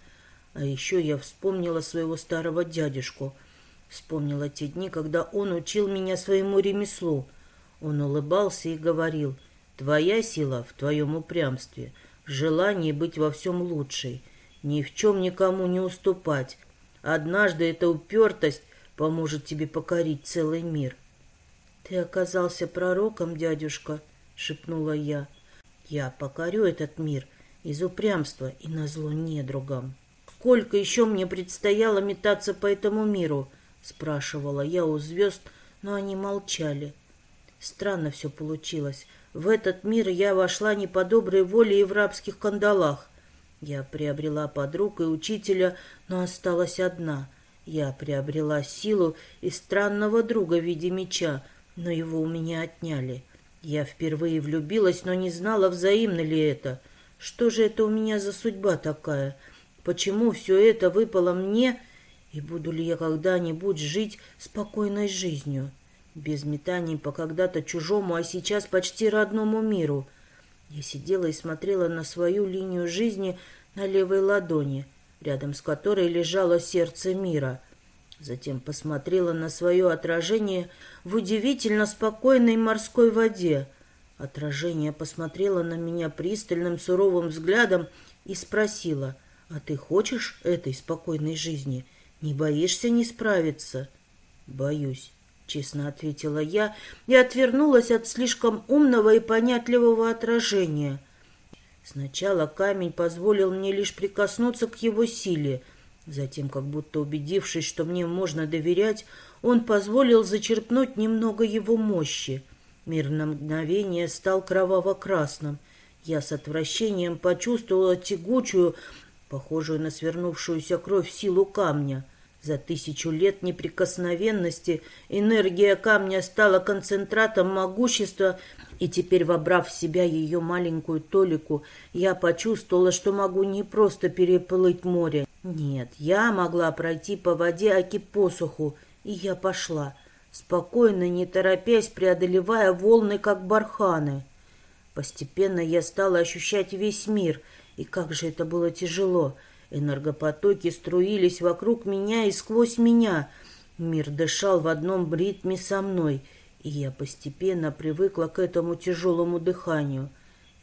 А еще я вспомнила своего старого дядюшку. Вспомнила те дни, когда он учил меня своему ремеслу. Он улыбался и говорил, «Твоя сила в твоем упрямстве, желании быть во всем лучшей, ни в чем никому не уступать. Однажды эта упертость поможет тебе покорить целый мир». «Ты оказался пророком, дядюшка», — шепнула я. Я покорю этот мир из упрямства и назло недругам. сколько еще мне предстояло метаться по этому миру?» — спрашивала я у звезд, но они молчали. Странно все получилось. В этот мир я вошла не по доброй воле и в рабских кандалах. Я приобрела подруг и учителя, но осталась одна. Я приобрела силу и странного друга в виде меча, но его у меня отняли. Я впервые влюбилась, но не знала, взаимно ли это. Что же это у меня за судьба такая? Почему все это выпало мне, и буду ли я когда-нибудь жить спокойной жизнью? Без метаний по когда-то чужому, а сейчас почти родному миру — я сидела и смотрела на свою линию жизни на левой ладони, рядом с которой лежало сердце мира. Затем посмотрела на свое отражение в удивительно спокойной морской воде. Отражение посмотрело на меня пристальным суровым взглядом и спросила, «А ты хочешь этой спокойной жизни? Не боишься не справиться?» «Боюсь» честно ответила я и отвернулась от слишком умного и понятливого отражения. Сначала камень позволил мне лишь прикоснуться к его силе, затем, как будто убедившись, что мне можно доверять, он позволил зачерпнуть немного его мощи. Мир на мгновение стал кроваво-красным. Я с отвращением почувствовала тягучую, похожую на свернувшуюся кровь силу камня — за тысячу лет неприкосновенности энергия камня стала концентратом могущества, и теперь, вобрав в себя ее маленькую толику, я почувствовала, что могу не просто переплыть море. Нет, я могла пройти по воде аки посуху, и я пошла, спокойно, не торопясь, преодолевая волны, как барханы. Постепенно я стала ощущать весь мир, и как же это было тяжело — Энергопотоки струились вокруг меня и сквозь меня. Мир дышал в одном ритме со мной, и я постепенно привыкла к этому тяжелому дыханию.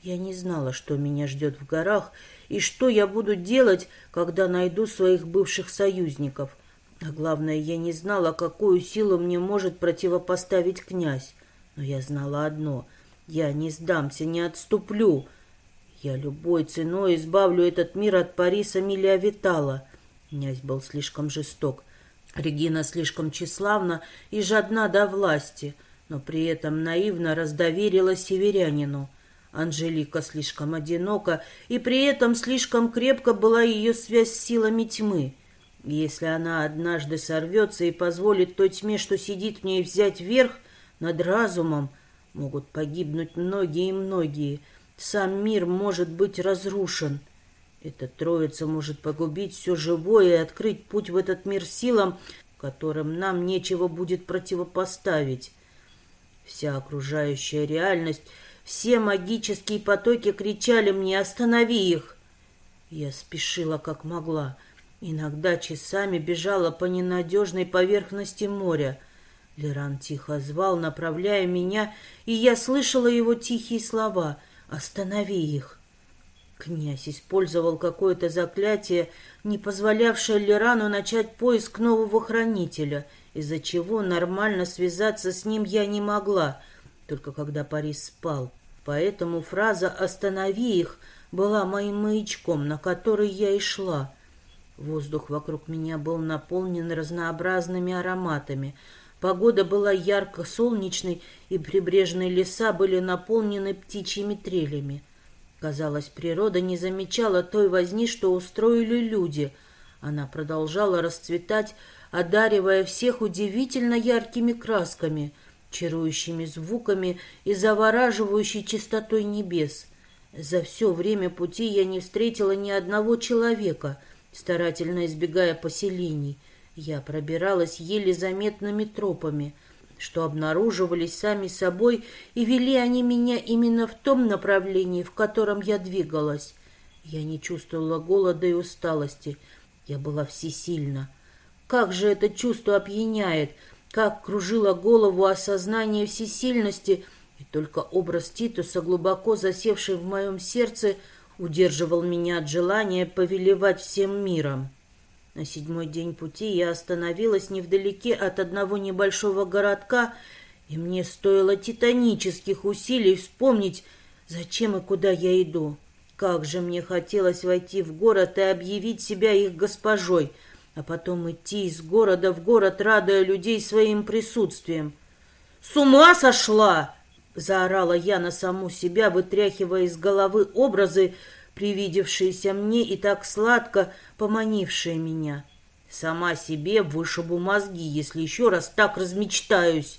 Я не знала, что меня ждет в горах, и что я буду делать, когда найду своих бывших союзников. А главное, я не знала, какую силу мне может противопоставить князь. Но я знала одно — я не сдамся, не отступлю. Я любой ценой избавлю этот мир от Париса Милия Витала. Князь был слишком жесток. Регина слишком тщеславна и жадна до власти, но при этом наивно раздоверила северянину. Анжелика слишком одинока, и при этом слишком крепко была ее связь с силами тьмы. Если она однажды сорвется и позволит той тьме, что сидит в ней, взять верх над разумом, могут погибнуть многие и многие — сам мир может быть разрушен. Эта троица может погубить все живое и открыть путь в этот мир силам, которым нам нечего будет противопоставить. Вся окружающая реальность, все магические потоки кричали мне «Останови их!». Я спешила как могла. Иногда часами бежала по ненадежной поверхности моря. Леран тихо звал, направляя меня, и я слышала его тихие слова — Останови их. Князь использовал какое-то заклятие, не позволявшее Лирану начать поиск нового хранителя, из-за чего нормально связаться с ним я не могла, только когда Парис спал. Поэтому фраза «останови их» была моим маячком, на который я и шла. Воздух вокруг меня был наполнен разнообразными ароматами — Погода была ярко-солнечной, и прибрежные леса были наполнены птичьими трелями. Казалось, природа не замечала той возни, что устроили люди. Она продолжала расцветать, одаривая всех удивительно яркими красками, чарующими звуками и завораживающей чистотой небес. За все время пути я не встретила ни одного человека, старательно избегая поселений — я пробиралась еле заметными тропами, что обнаруживались сами собой, и вели они меня именно в том направлении, в котором я двигалась. Я не чувствовала голода и усталости. Я была всесильна. Как же это чувство опьяняет, как кружило голову осознание всесильности, и только образ Титуса, глубоко засевший в моем сердце, удерживал меня от желания повелевать всем миром. На седьмой день пути я остановилась невдалеке от одного небольшого городка, и мне стоило титанических усилий вспомнить, зачем и куда я иду. Как же мне хотелось войти в город и объявить себя их госпожой, а потом идти из города в город, радуя людей своим присутствием. «С ума сошла!» — заорала я на саму себя, вытряхивая из головы образы, привидевшиеся мне и так сладко поманившие меня. Сама себе вышибу мозги, если еще раз так размечтаюсь.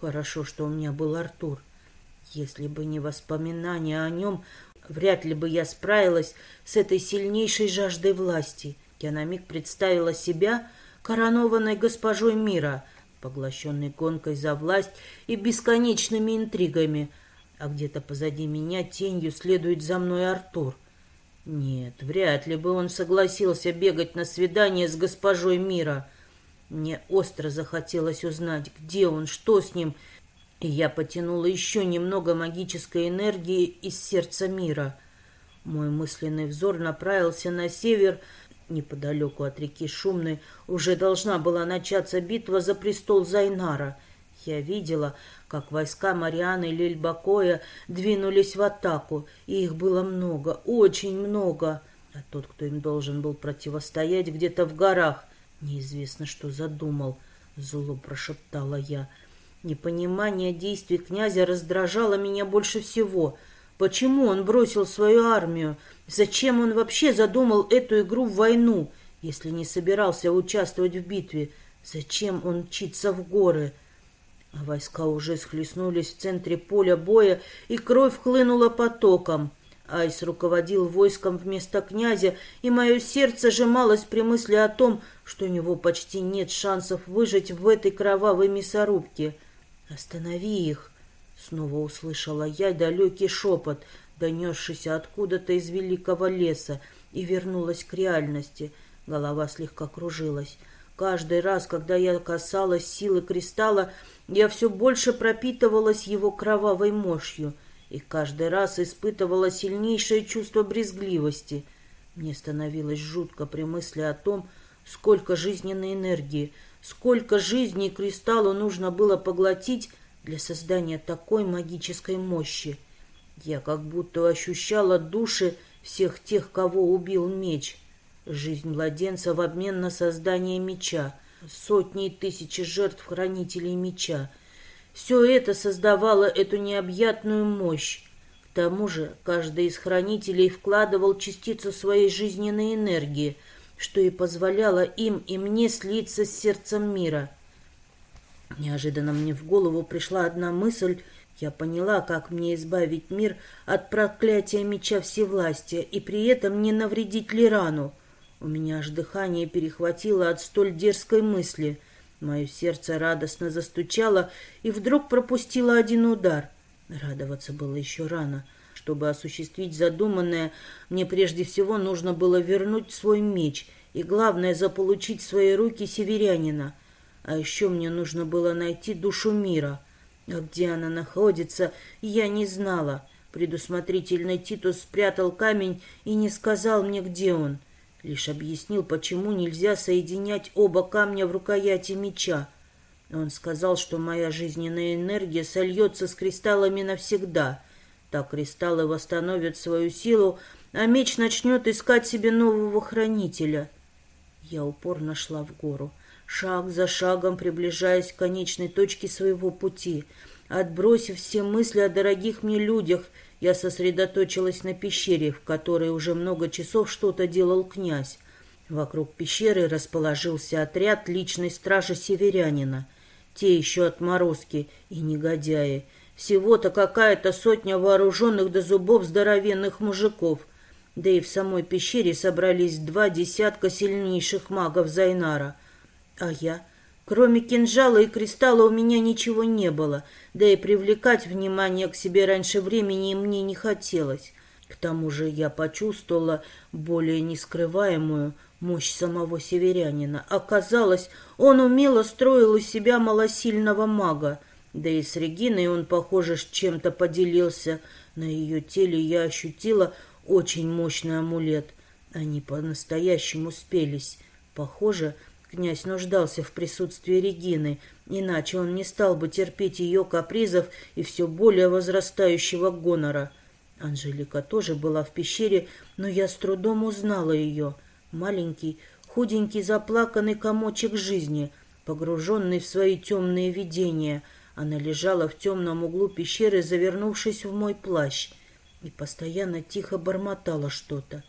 Хорошо, что у меня был Артур. Если бы не воспоминания о нем, вряд ли бы я справилась с этой сильнейшей жаждой власти. Я на миг представила себя коронованной госпожой мира, поглощенной гонкой за власть и бесконечными интригами, а где-то позади меня тенью следует за мной Артур. Нет, вряд ли бы он согласился бегать на свидание с госпожой мира. Мне остро захотелось узнать, где он, что с ним, и я потянула еще немного магической энергии из сердца мира. Мой мысленный взор направился на север, неподалеку от реки Шумной уже должна была начаться битва за престол Зайнара. Я видела, как войска Марианы Лельбакоя двинулись в атаку, и их было много, очень много. А тот, кто им должен был противостоять где-то в горах, неизвестно, что задумал, зло прошептала я. Непонимание действий князя раздражало меня больше всего. Почему он бросил свою армию? Зачем он вообще задумал эту игру в войну, если не собирался участвовать в битве? Зачем он мчится в горы?» А войска уже схлестнулись в центре поля боя, и кровь хлынула потоком. Айс руководил войском вместо князя, и мое сердце сжималось при мысли о том, что у него почти нет шансов выжить в этой кровавой мясорубке. «Останови их!» — снова услышала я далекий шепот, донесшийся откуда-то из великого леса, и вернулась к реальности. Голова слегка кружилась. Каждый раз, когда я касалась силы кристалла, я все больше пропитывалась его кровавой мощью и каждый раз испытывала сильнейшее чувство брезгливости. Мне становилось жутко при мысли о том, сколько жизненной энергии, сколько жизней кристаллу нужно было поглотить для создания такой магической мощи. Я как будто ощущала души всех тех, кого убил меч. Жизнь младенца в обмен на создание меча — сотни и тысячи жертв хранителей меча. Все это создавало эту необъятную мощь. К тому же каждый из хранителей вкладывал частицу своей жизненной энергии, что и позволяло им и мне слиться с сердцем мира. Неожиданно мне в голову пришла одна мысль, я поняла, как мне избавить мир от проклятия меча всевластия и при этом не навредить Лирану — у меня аж дыхание перехватило от столь дерзкой мысли. Мое сердце радостно застучало и вдруг пропустило один удар. Радоваться было еще рано. Чтобы осуществить задуманное, мне прежде всего нужно было вернуть свой меч и, главное, заполучить в свои руки северянина. А еще мне нужно было найти душу мира. А где она находится, я не знала. Предусмотрительный Титус спрятал камень и не сказал мне, где он. Лишь объяснил, почему нельзя соединять оба камня в рукояти меча. Он сказал, что моя жизненная энергия сольется с кристаллами навсегда. Так кристаллы восстановят свою силу, а меч начнет искать себе нового хранителя. Я упорно шла в гору, шаг за шагом приближаясь к конечной точке своего пути. Отбросив все мысли о дорогих мне людях — я сосредоточилась на пещере, в которой уже много часов что-то делал князь. Вокруг пещеры расположился отряд личной стражи северянина. Те еще отморозки и негодяи. Всего-то какая-то сотня вооруженных до зубов здоровенных мужиков. Да и в самой пещере собрались два десятка сильнейших магов Зайнара. А я... Кроме кинжала и кристалла у меня ничего не было, да и привлекать внимание к себе раньше времени мне не хотелось. К тому же я почувствовала более нескрываемую мощь самого северянина. Оказалось, он умело строил из себя малосильного мага, да и с Региной он, похоже, чем-то поделился. На ее теле я ощутила очень мощный амулет. Они по-настоящему спелись. Похоже, Князь нуждался в присутствии Регины, иначе он не стал бы терпеть ее капризов и все более возрастающего гонора. Анжелика тоже была в пещере, но я с трудом узнала ее. Маленький, худенький, заплаканный комочек жизни, погруженный в свои темные видения. Она лежала в темном углу пещеры, завернувшись в мой плащ, и постоянно тихо бормотала что-то.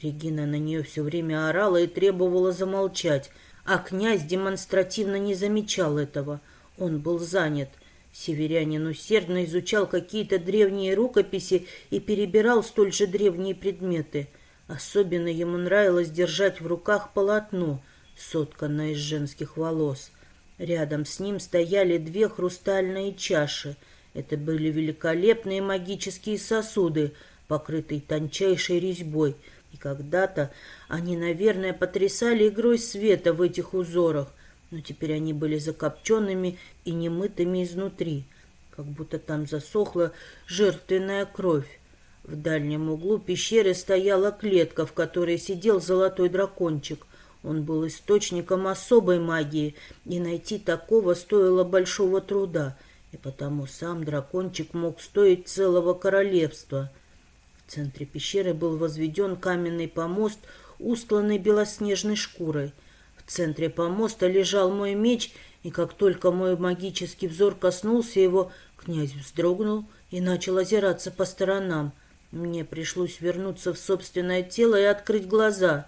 Регина на нее все время орала и требовала замолчать, а князь демонстративно не замечал этого. Он был занят. Северянин усердно изучал какие-то древние рукописи и перебирал столь же древние предметы. Особенно ему нравилось держать в руках полотно, сотканное из женских волос. Рядом с ним стояли две хрустальные чаши. Это были великолепные магические сосуды, покрытые тончайшей резьбой — и когда-то они, наверное, потрясали игрой света в этих узорах, но теперь они были закопченными и немытыми изнутри, как будто там засохла жертвенная кровь. В дальнем углу пещеры стояла клетка, в которой сидел золотой дракончик. Он был источником особой магии, и найти такого стоило большого труда, и потому сам дракончик мог стоить целого королевства — в центре пещеры был возведен каменный помост, устланный белоснежной шкурой. В центре помоста лежал мой меч, и как только мой магический взор коснулся его, князь вздрогнул и начал озираться по сторонам. Мне пришлось вернуться в собственное тело и открыть глаза.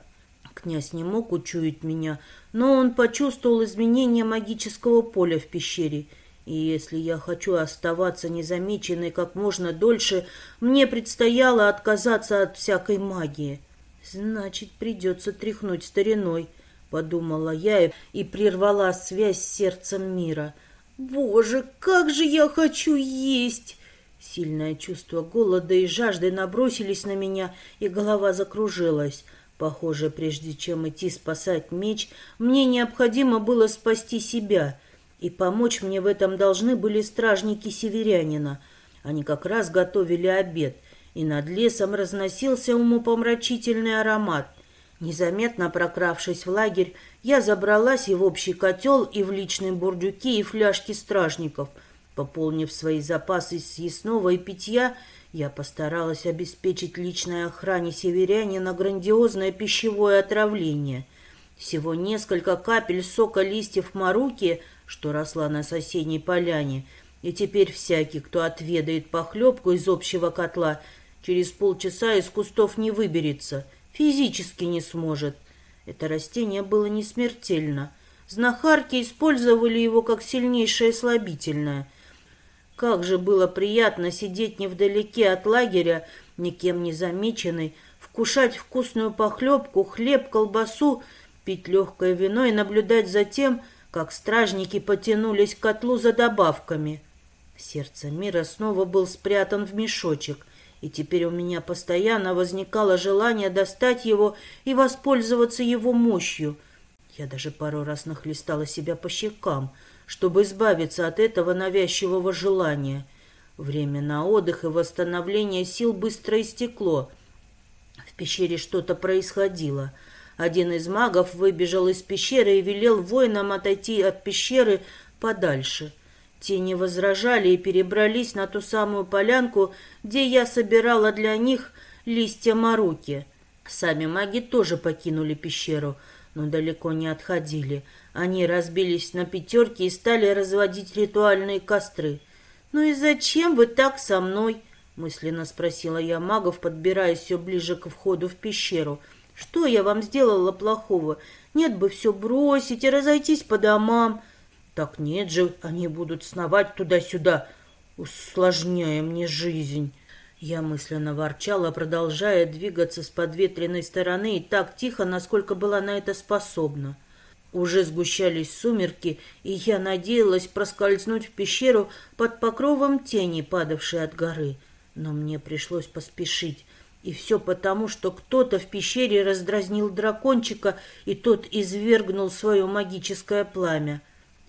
Князь не мог учуять меня, но он почувствовал изменение магического поля в пещере — и если я хочу оставаться незамеченной как можно дольше, мне предстояло отказаться от всякой магии. Значит, придется тряхнуть стариной, подумала я и прервала связь с сердцем мира. Боже, как же я хочу есть! Сильное чувство голода и жажды набросились на меня, и голова закружилась. Похоже, прежде чем идти спасать меч, мне необходимо было спасти себя — и помочь мне в этом должны были стражники северянина. Они как раз готовили обед, и над лесом разносился умопомрачительный аромат. Незаметно прокравшись в лагерь, я забралась и в общий котел, и в личные бурдюки, и фляжки стражников. Пополнив свои запасы съестного и питья, я постаралась обеспечить личной охране северянина грандиозное пищевое отравление. Всего несколько капель сока листьев маруки — что росла на соседней поляне, и теперь всякий, кто отведает похлебку из общего котла, через полчаса из кустов не выберется, физически не сможет. Это растение было не смертельно. Знахарки использовали его как сильнейшее слабительное. Как же было приятно сидеть невдалеке от лагеря, никем не замеченный, вкушать вкусную похлебку, хлеб, колбасу, пить легкое вино и наблюдать за тем, как стражники потянулись к котлу за добавками. Сердце мира снова был спрятан в мешочек, и теперь у меня постоянно возникало желание достать его и воспользоваться его мощью. Я даже пару раз нахлестала себя по щекам, чтобы избавиться от этого навязчивого желания. Время на отдых и восстановление сил быстро истекло. В пещере что-то происходило — один из магов выбежал из пещеры и велел воинам отойти от пещеры подальше. Те не возражали и перебрались на ту самую полянку, где я собирала для них листья маруки. Сами маги тоже покинули пещеру, но далеко не отходили. Они разбились на пятерки и стали разводить ритуальные костры. «Ну и зачем вы так со мной?» — мысленно спросила я магов, подбираясь все ближе к входу в пещеру — что я вам сделала плохого? Нет бы все бросить и разойтись по домам. Так нет же, они будут сновать туда-сюда, усложняя мне жизнь. Я мысленно ворчала, продолжая двигаться с подветренной стороны и так тихо, насколько была на это способна. Уже сгущались сумерки, и я надеялась проскользнуть в пещеру под покровом тени, падавшей от горы. Но мне пришлось поспешить. И все потому, что кто-то в пещере раздразнил дракончика, и тот извергнул свое магическое пламя.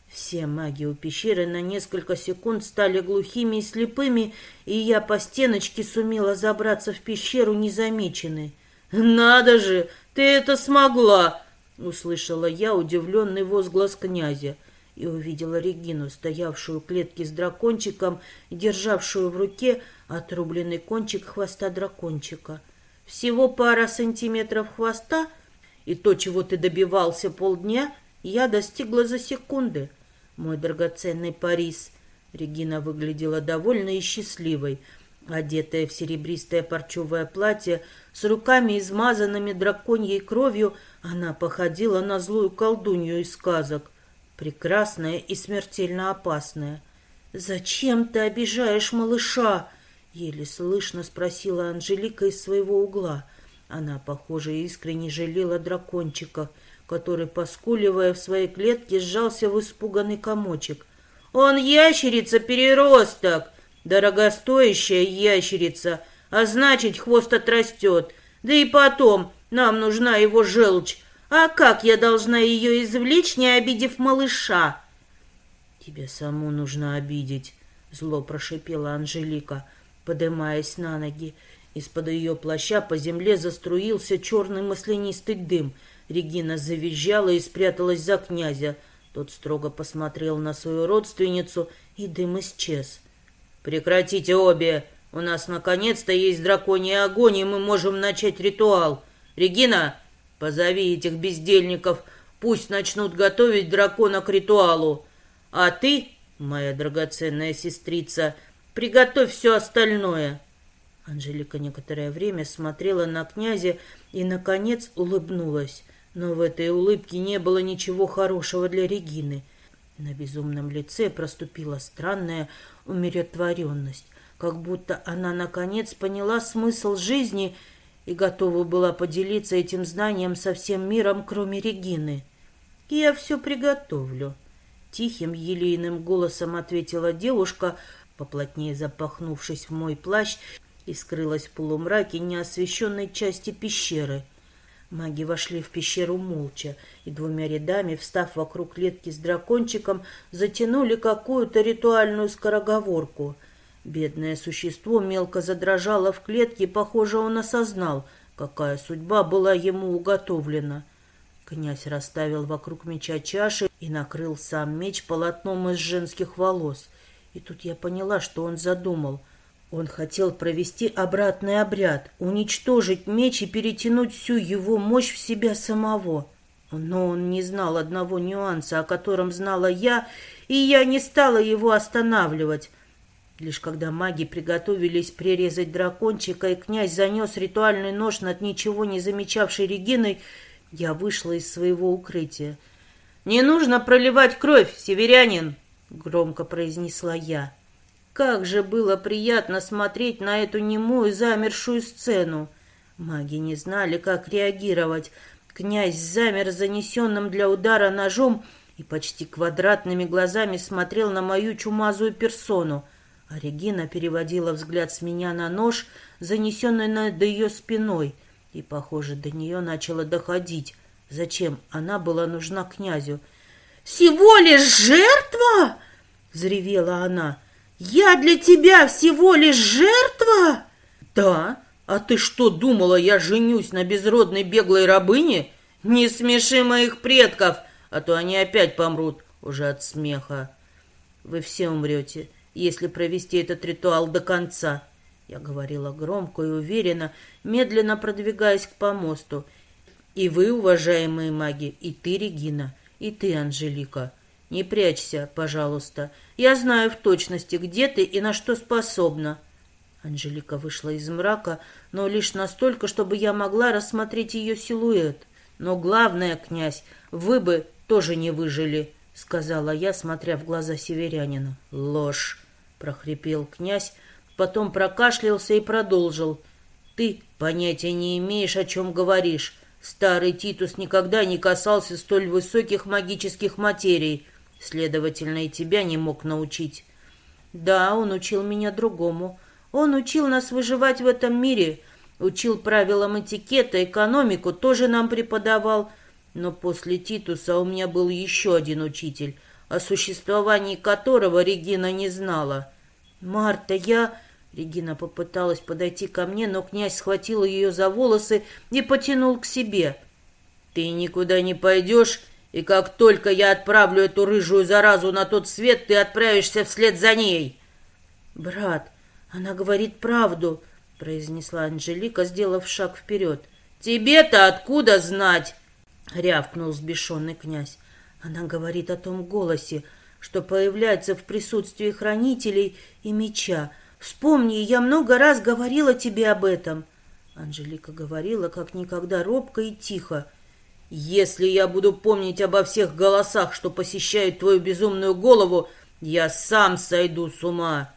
Все маги у пещеры на несколько секунд стали глухими и слепыми, и я по стеночке сумела забраться в пещеру незамеченной. «Надо же! Ты это смогла!» — услышала я удивленный возглас князя. И увидела Регину, стоявшую в клетке с дракончиком державшую в руке отрубленный кончик хвоста дракончика. Всего пара сантиметров хвоста, и то, чего ты добивался полдня, я достигла за секунды. Мой драгоценный Парис. Регина выглядела довольной и счастливой, одетая в серебристое парчевое платье, с руками, измазанными драконьей кровью, она походила на злую колдунью из сказок прекрасная и смертельно опасная. «Зачем ты обижаешь малыша?» — еле слышно спросила Анжелика из своего угла. Она, похоже, искренне жалела дракончика, который, поскуливая в своей клетке, сжался в испуганный комочек. «Он ящерица-переросток, дорогостоящая ящерица, а значит, хвост отрастет. Да и потом, нам нужна его желчь, а как я должна ее извлечь, не обидев малыша? Тебе саму нужно обидеть, зло прошипела Анжелика, подымаясь на ноги. Из-под ее плаща по земле заструился черный маслянистый дым. Регина завизжала и спряталась за князя. Тот строго посмотрел на свою родственницу, и дым исчез. «Прекратите обе! У нас наконец-то есть драконий огонь, и мы можем начать ритуал. Регина, Позови этих бездельников, пусть начнут готовить дракона к ритуалу. А ты, моя драгоценная сестрица, приготовь все остальное». Анжелика некоторое время смотрела на князя и, наконец, улыбнулась. Но в этой улыбке не было ничего хорошего для Регины. На безумном лице проступила странная умиротворенность, как будто она, наконец, поняла смысл жизни и готова была поделиться этим знанием со всем миром, кроме Регины. «Я все приготовлю», — тихим, елейным голосом ответила девушка, поплотнее запахнувшись в мой плащ, и скрылась в полумраке неосвещенной части пещеры. Маги вошли в пещеру молча и двумя рядами, встав вокруг клетки с дракончиком, затянули какую-то ритуальную скороговорку — Бедное существо мелко задрожало в клетке, похоже, он осознал, какая судьба была ему уготовлена. Князь расставил вокруг меча чаши и накрыл сам меч полотном из женских волос. И тут я поняла, что он задумал. Он хотел провести обратный обряд, уничтожить меч и перетянуть всю его мощь в себя самого. Но он не знал одного нюанса, о котором знала я, и я не стала его останавливать. Лишь когда маги приготовились прирезать дракончика, и князь занес ритуальный нож над ничего не замечавшей Региной, я вышла из своего укрытия. «Не нужно проливать кровь, северянин!» — громко произнесла я. Как же было приятно смотреть на эту немую замершую сцену. Маги не знали, как реагировать. Князь замер занесенным для удара ножом и почти квадратными глазами смотрел на мою чумазую персону — а Регина переводила взгляд с меня на нож, занесенный над ее спиной, и, похоже, до нее начало доходить, зачем она была нужна князю. «Всего лишь жертва?» — взревела она. «Я для тебя всего лишь жертва?» «Да? А ты что, думала, я женюсь на безродной беглой рабыне? Не смеши моих предков, а то они опять помрут уже от смеха. Вы все умрете, если провести этот ритуал до конца. Я говорила громко и уверенно, медленно продвигаясь к помосту. И вы, уважаемые маги, и ты, Регина, и ты, Анжелика. Не прячься, пожалуйста. Я знаю в точности, где ты и на что способна. Анжелика вышла из мрака, но лишь настолько, чтобы я могла рассмотреть ее силуэт. Но главное, князь, вы бы тоже не выжили, — сказала я, смотря в глаза северянина. Ложь прохрипел князь, потом прокашлялся и продолжил. «Ты понятия не имеешь, о чем говоришь. Старый Титус никогда не касался столь высоких магических материй, следовательно, и тебя не мог научить». «Да, он учил меня другому. Он учил нас выживать в этом мире, учил правилам этикета, экономику тоже нам преподавал. Но после Титуса у меня был еще один учитель, о существовании которого Регина не знала». «Марта, я...» Регина попыталась подойти ко мне, но князь схватил ее за волосы и потянул к себе. «Ты никуда не пойдешь, И как только я отправлю эту рыжую заразу на тот свет, ты отправишься вслед за ней.
Брат, она говорит правду, произнесла Анжелика, сделав шаг вперед.
Тебе-то откуда знать?
рявкнул сбешенный князь. Она говорит о том голосе, что появляется в присутствии хранителей и меча. Вспомни, я много раз говорила тебе об этом. Анжелика говорила как никогда робко и тихо.
Если я буду помнить обо всех голосах, что посещают твою безумную голову, я сам сойду с ума.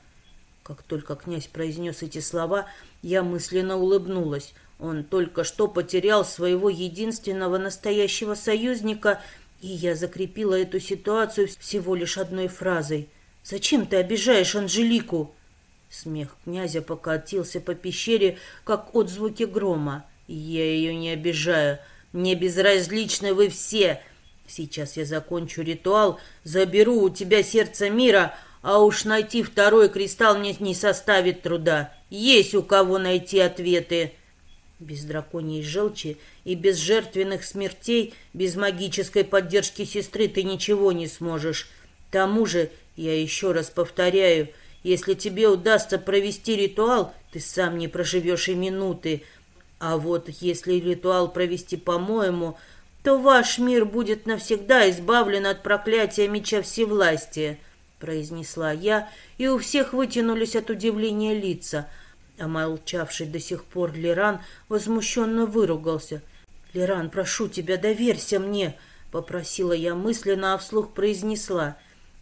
Как только князь произнес эти слова, я мысленно улыбнулась. Он только что потерял своего единственного настоящего союзника, и я закрепила эту ситуацию всего лишь одной фразой. «Зачем ты обижаешь Анжелику?» Смех князя покатился по пещере, как отзвуки грома.
«Я ее не обижаю. Мне безразличны вы все. Сейчас я закончу ритуал, заберу у тебя сердце мира, а уж найти второй кристалл мне не составит труда. Есть у кого найти ответы.
Без драконьей желчи и без жертвенных смертей, без магической поддержки сестры ты ничего не сможешь. К тому же, я еще раз повторяю, если тебе удастся провести ритуал, ты сам не проживешь и минуты, а вот если ритуал провести по-моему, то ваш мир будет навсегда избавлен от проклятия меча всевластия, произнесла я, и у всех вытянулись от удивления лица, а молчавший до сих пор Леран возмущенно выругался. «Леран, прошу тебя, доверься мне!» — попросила я мысленно, а вслух произнесла.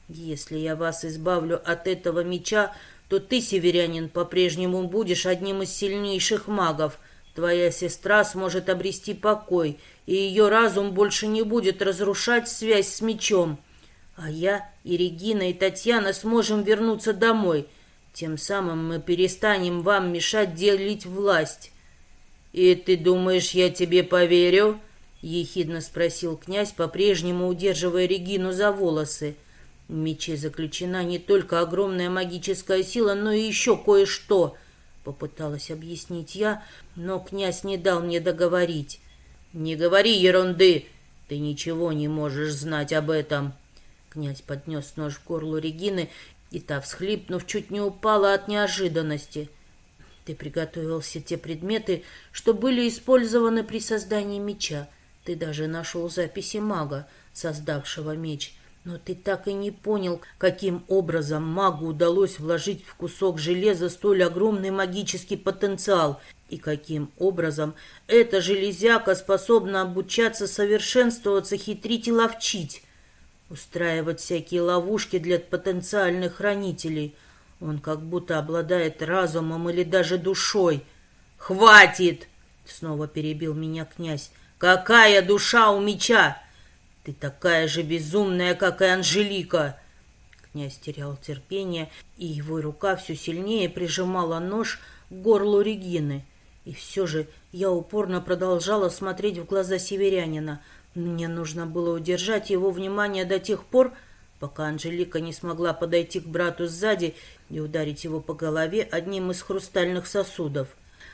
«Если я вас избавлю от этого меча, то ты, северянин, по-прежнему будешь одним из сильнейших магов, Твоя сестра сможет обрести покой, и ее разум больше не будет разрушать связь с мечом. А я и Регина, и Татьяна сможем вернуться домой. Тем самым мы перестанем вам мешать делить власть.
«И ты думаешь, я тебе поверю?» — ехидно спросил князь, по-прежнему удерживая Регину за волосы.
В мече заключена не только огромная магическая сила, но и еще кое-что — Попыталась объяснить я, но князь не дал мне договорить.
«Не говори ерунды! Ты ничего не можешь знать об этом!»
Князь поднес нож к горлу Регины, и та, всхлипнув, чуть не упала от неожиданности. «Ты приготовил все те предметы, что были использованы при создании меча. Ты даже нашел записи мага, создавшего меч». Но ты так и не понял, каким образом магу удалось вложить в кусок железа столь огромный магический потенциал, и каким образом эта железяка способна обучаться совершенствоваться, хитрить и ловчить, устраивать всякие ловушки для потенциальных хранителей. Он как будто обладает разумом или даже душой.
«Хватит!» — снова перебил меня князь. «Какая душа у меча? Ты такая же безумная, как и Анжелика!»
Князь терял терпение, и его рука все сильнее прижимала нож к горлу Регины. И все же я упорно продолжала смотреть в глаза северянина. Мне нужно было удержать его внимание до тех пор, пока Анжелика не смогла подойти к брату сзади и ударить его по голове одним из хрустальных сосудов.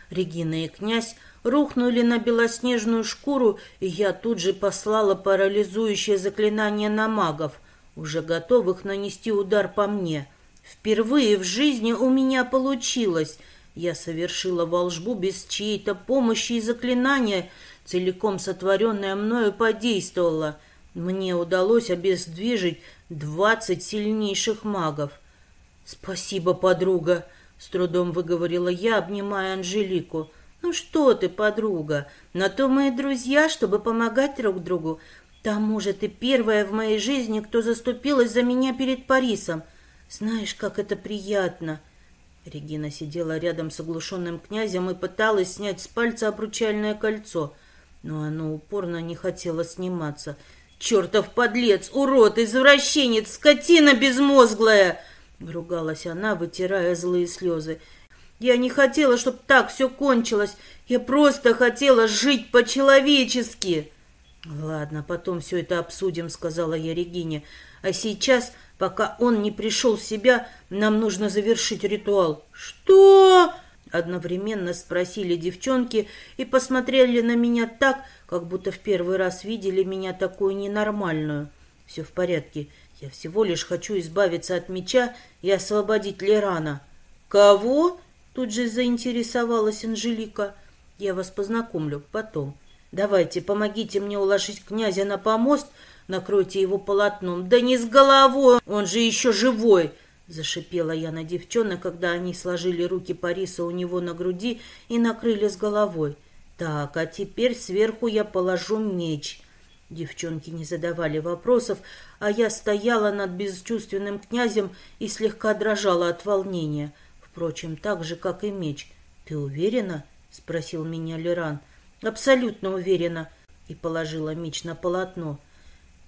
Регина и князь рухнули на белоснежную шкуру, и я тут же послала парализующее заклинание на магов, уже готовых нанести удар по мне. Впервые в жизни у меня получилось. Я совершила волжбу без чьей-то помощи, и заклинание, целиком сотворенное мною, подействовало. Мне удалось обездвижить двадцать сильнейших магов. «Спасибо, подруга!» — с трудом выговорила я, обнимая Анжелику — «Ну что ты, подруга, на то мы и друзья, чтобы помогать друг другу. К тому же ты первая в моей жизни, кто заступилась за меня перед Парисом. Знаешь, как это приятно!» Регина сидела рядом с оглушенным князем и пыталась снять с пальца обручальное кольцо, но оно упорно не хотело сниматься. «Чертов подлец, урод, извращенец, скотина безмозглая!» — ругалась она, вытирая злые слезы. Я не хотела, чтобы так все кончилось. Я просто хотела жить по-человечески. Ладно, потом все это обсудим, сказала я Регине. А сейчас, пока он не пришел в себя, нам нужно завершить ритуал. Что? Одновременно спросили девчонки и посмотрели на меня так, как будто в первый раз видели меня такую ненормальную. Все в порядке. Я всего лишь хочу избавиться от меча и освободить Лерана. Кого? Тут же заинтересовалась Анжелика. Я вас познакомлю потом. Давайте, помогите мне уложить князя на помост, накройте его полотном. Да не с головой, он же еще живой. Зашипела я на девчонок, когда они сложили руки Париса у него на груди и накрыли с головой. Так, а теперь сверху я положу меч. Девчонки не задавали вопросов, а я стояла над бесчувственным князем и слегка дрожала от волнения. Впрочем, так же, как и меч. «Ты уверена?» — спросил меня Леран. «Абсолютно уверена», — и положила меч на полотно.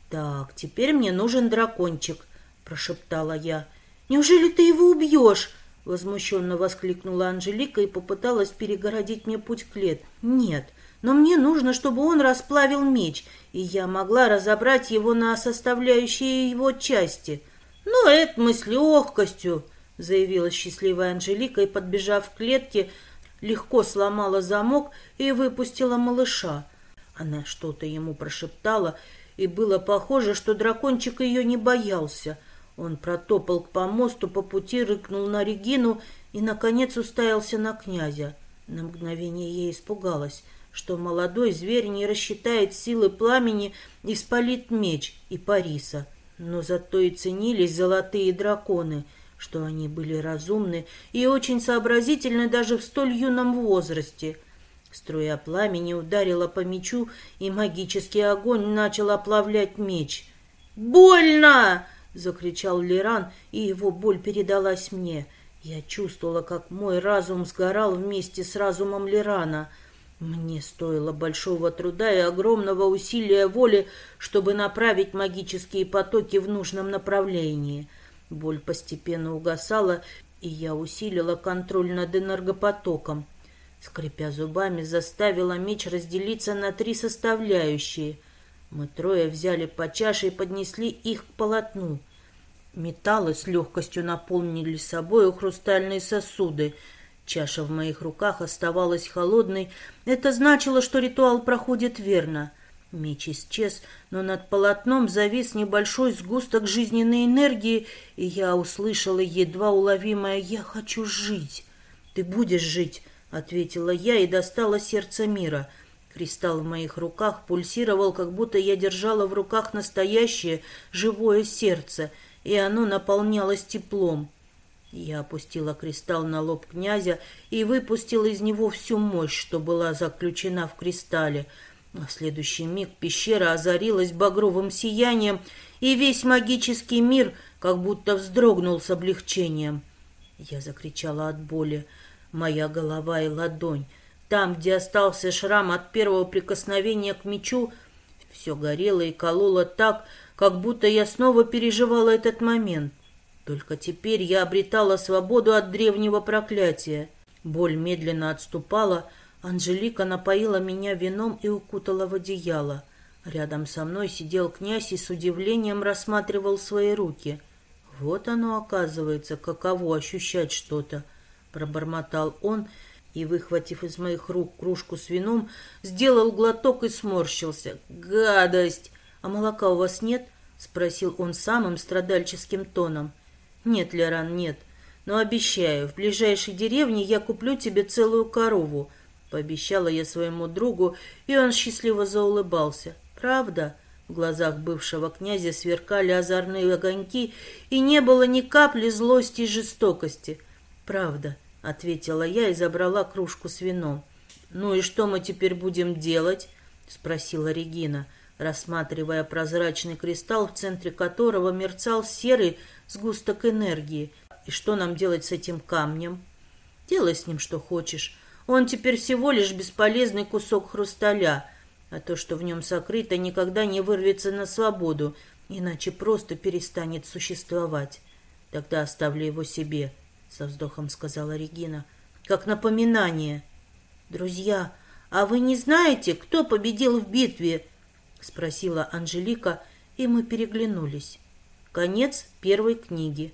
«Так, теперь мне нужен дракончик», — прошептала я. «Неужели ты его убьешь?» — возмущенно воскликнула Анжелика и попыталась перегородить мне путь к лет. «Нет, но мне нужно, чтобы он расплавил меч, и я могла разобрать его на составляющие его части». «Ну, это мы с легкостью», — заявила счастливая Анжелика и, подбежав к клетке, легко сломала замок и выпустила малыша. Она что-то ему прошептала, и было похоже, что дракончик ее не боялся — он протопал к помосту, по пути рыкнул на Регину и, наконец, уставился на князя. На мгновение ей испугалась, что молодой зверь не рассчитает силы пламени и спалит меч и Париса. Но зато и ценились золотые драконы, что они были разумны и очень сообразительны даже в столь юном возрасте. Струя пламени ударила по мечу, и магический огонь начал оплавлять меч. «Больно!» — закричал Леран, и его боль передалась мне. Я чувствовала, как мой разум сгорал вместе с разумом Лерана. Мне стоило большого труда и огромного усилия воли, чтобы направить магические потоки в нужном направлении. Боль постепенно угасала, и я усилила контроль над энергопотоком. Скрипя зубами, заставила меч разделиться на три составляющие — мы трое взяли по чаше и поднесли их к полотну. Металлы с легкостью наполнили собою хрустальные сосуды. Чаша в моих руках оставалась холодной. Это значило, что ритуал проходит верно. Меч исчез, но над полотном завис небольшой сгусток жизненной энергии, и я услышала едва уловимое «Я хочу жить». «Ты будешь жить», — ответила я и достала сердце мира — Кристалл в моих руках пульсировал, как будто я держала в руках настоящее живое сердце, и оно наполнялось теплом. Я опустила кристалл на лоб князя и выпустила из него всю мощь, что была заключена в кристалле. В следующий миг пещера озарилась багровым сиянием, и весь магический мир как будто вздрогнул с облегчением. Я закричала от боли. Моя голова и ладонь там, где остался шрам от первого прикосновения к мечу, все горело и кололо так, как будто я снова переживала этот момент. Только теперь я обретала свободу от древнего проклятия. Боль медленно отступала, Анжелика напоила меня вином и укутала в одеяло. Рядом со мной сидел князь и с удивлением рассматривал свои руки. «Вот оно, оказывается, каково ощущать что-то», — пробормотал он, — и, выхватив из моих рук кружку с вином, сделал глоток и сморщился. «Гадость! А молока у вас нет?» — спросил он самым страдальческим тоном. «Нет, Леран, нет. Но обещаю, в ближайшей деревне я куплю тебе целую корову», — пообещала я своему другу, и он счастливо заулыбался. «Правда?» В глазах бывшего князя сверкали озорные огоньки, и не было ни капли злости и жестокости. «Правда», — ответила я и забрала кружку с вином. «Ну и что мы теперь будем делать?» — спросила Регина, рассматривая прозрачный кристалл, в центре которого мерцал серый сгусток энергии. «И что нам делать с этим камнем?» «Делай с ним что хочешь. Он теперь всего лишь бесполезный кусок хрусталя, а то, что в нем сокрыто, никогда не вырвется на свободу, иначе просто перестанет существовать. Тогда оставлю его себе» со вздохом сказала Регина. Как напоминание. Друзья, а вы не знаете, кто победил в битве? спросила Анжелика, и мы переглянулись. Конец первой книги.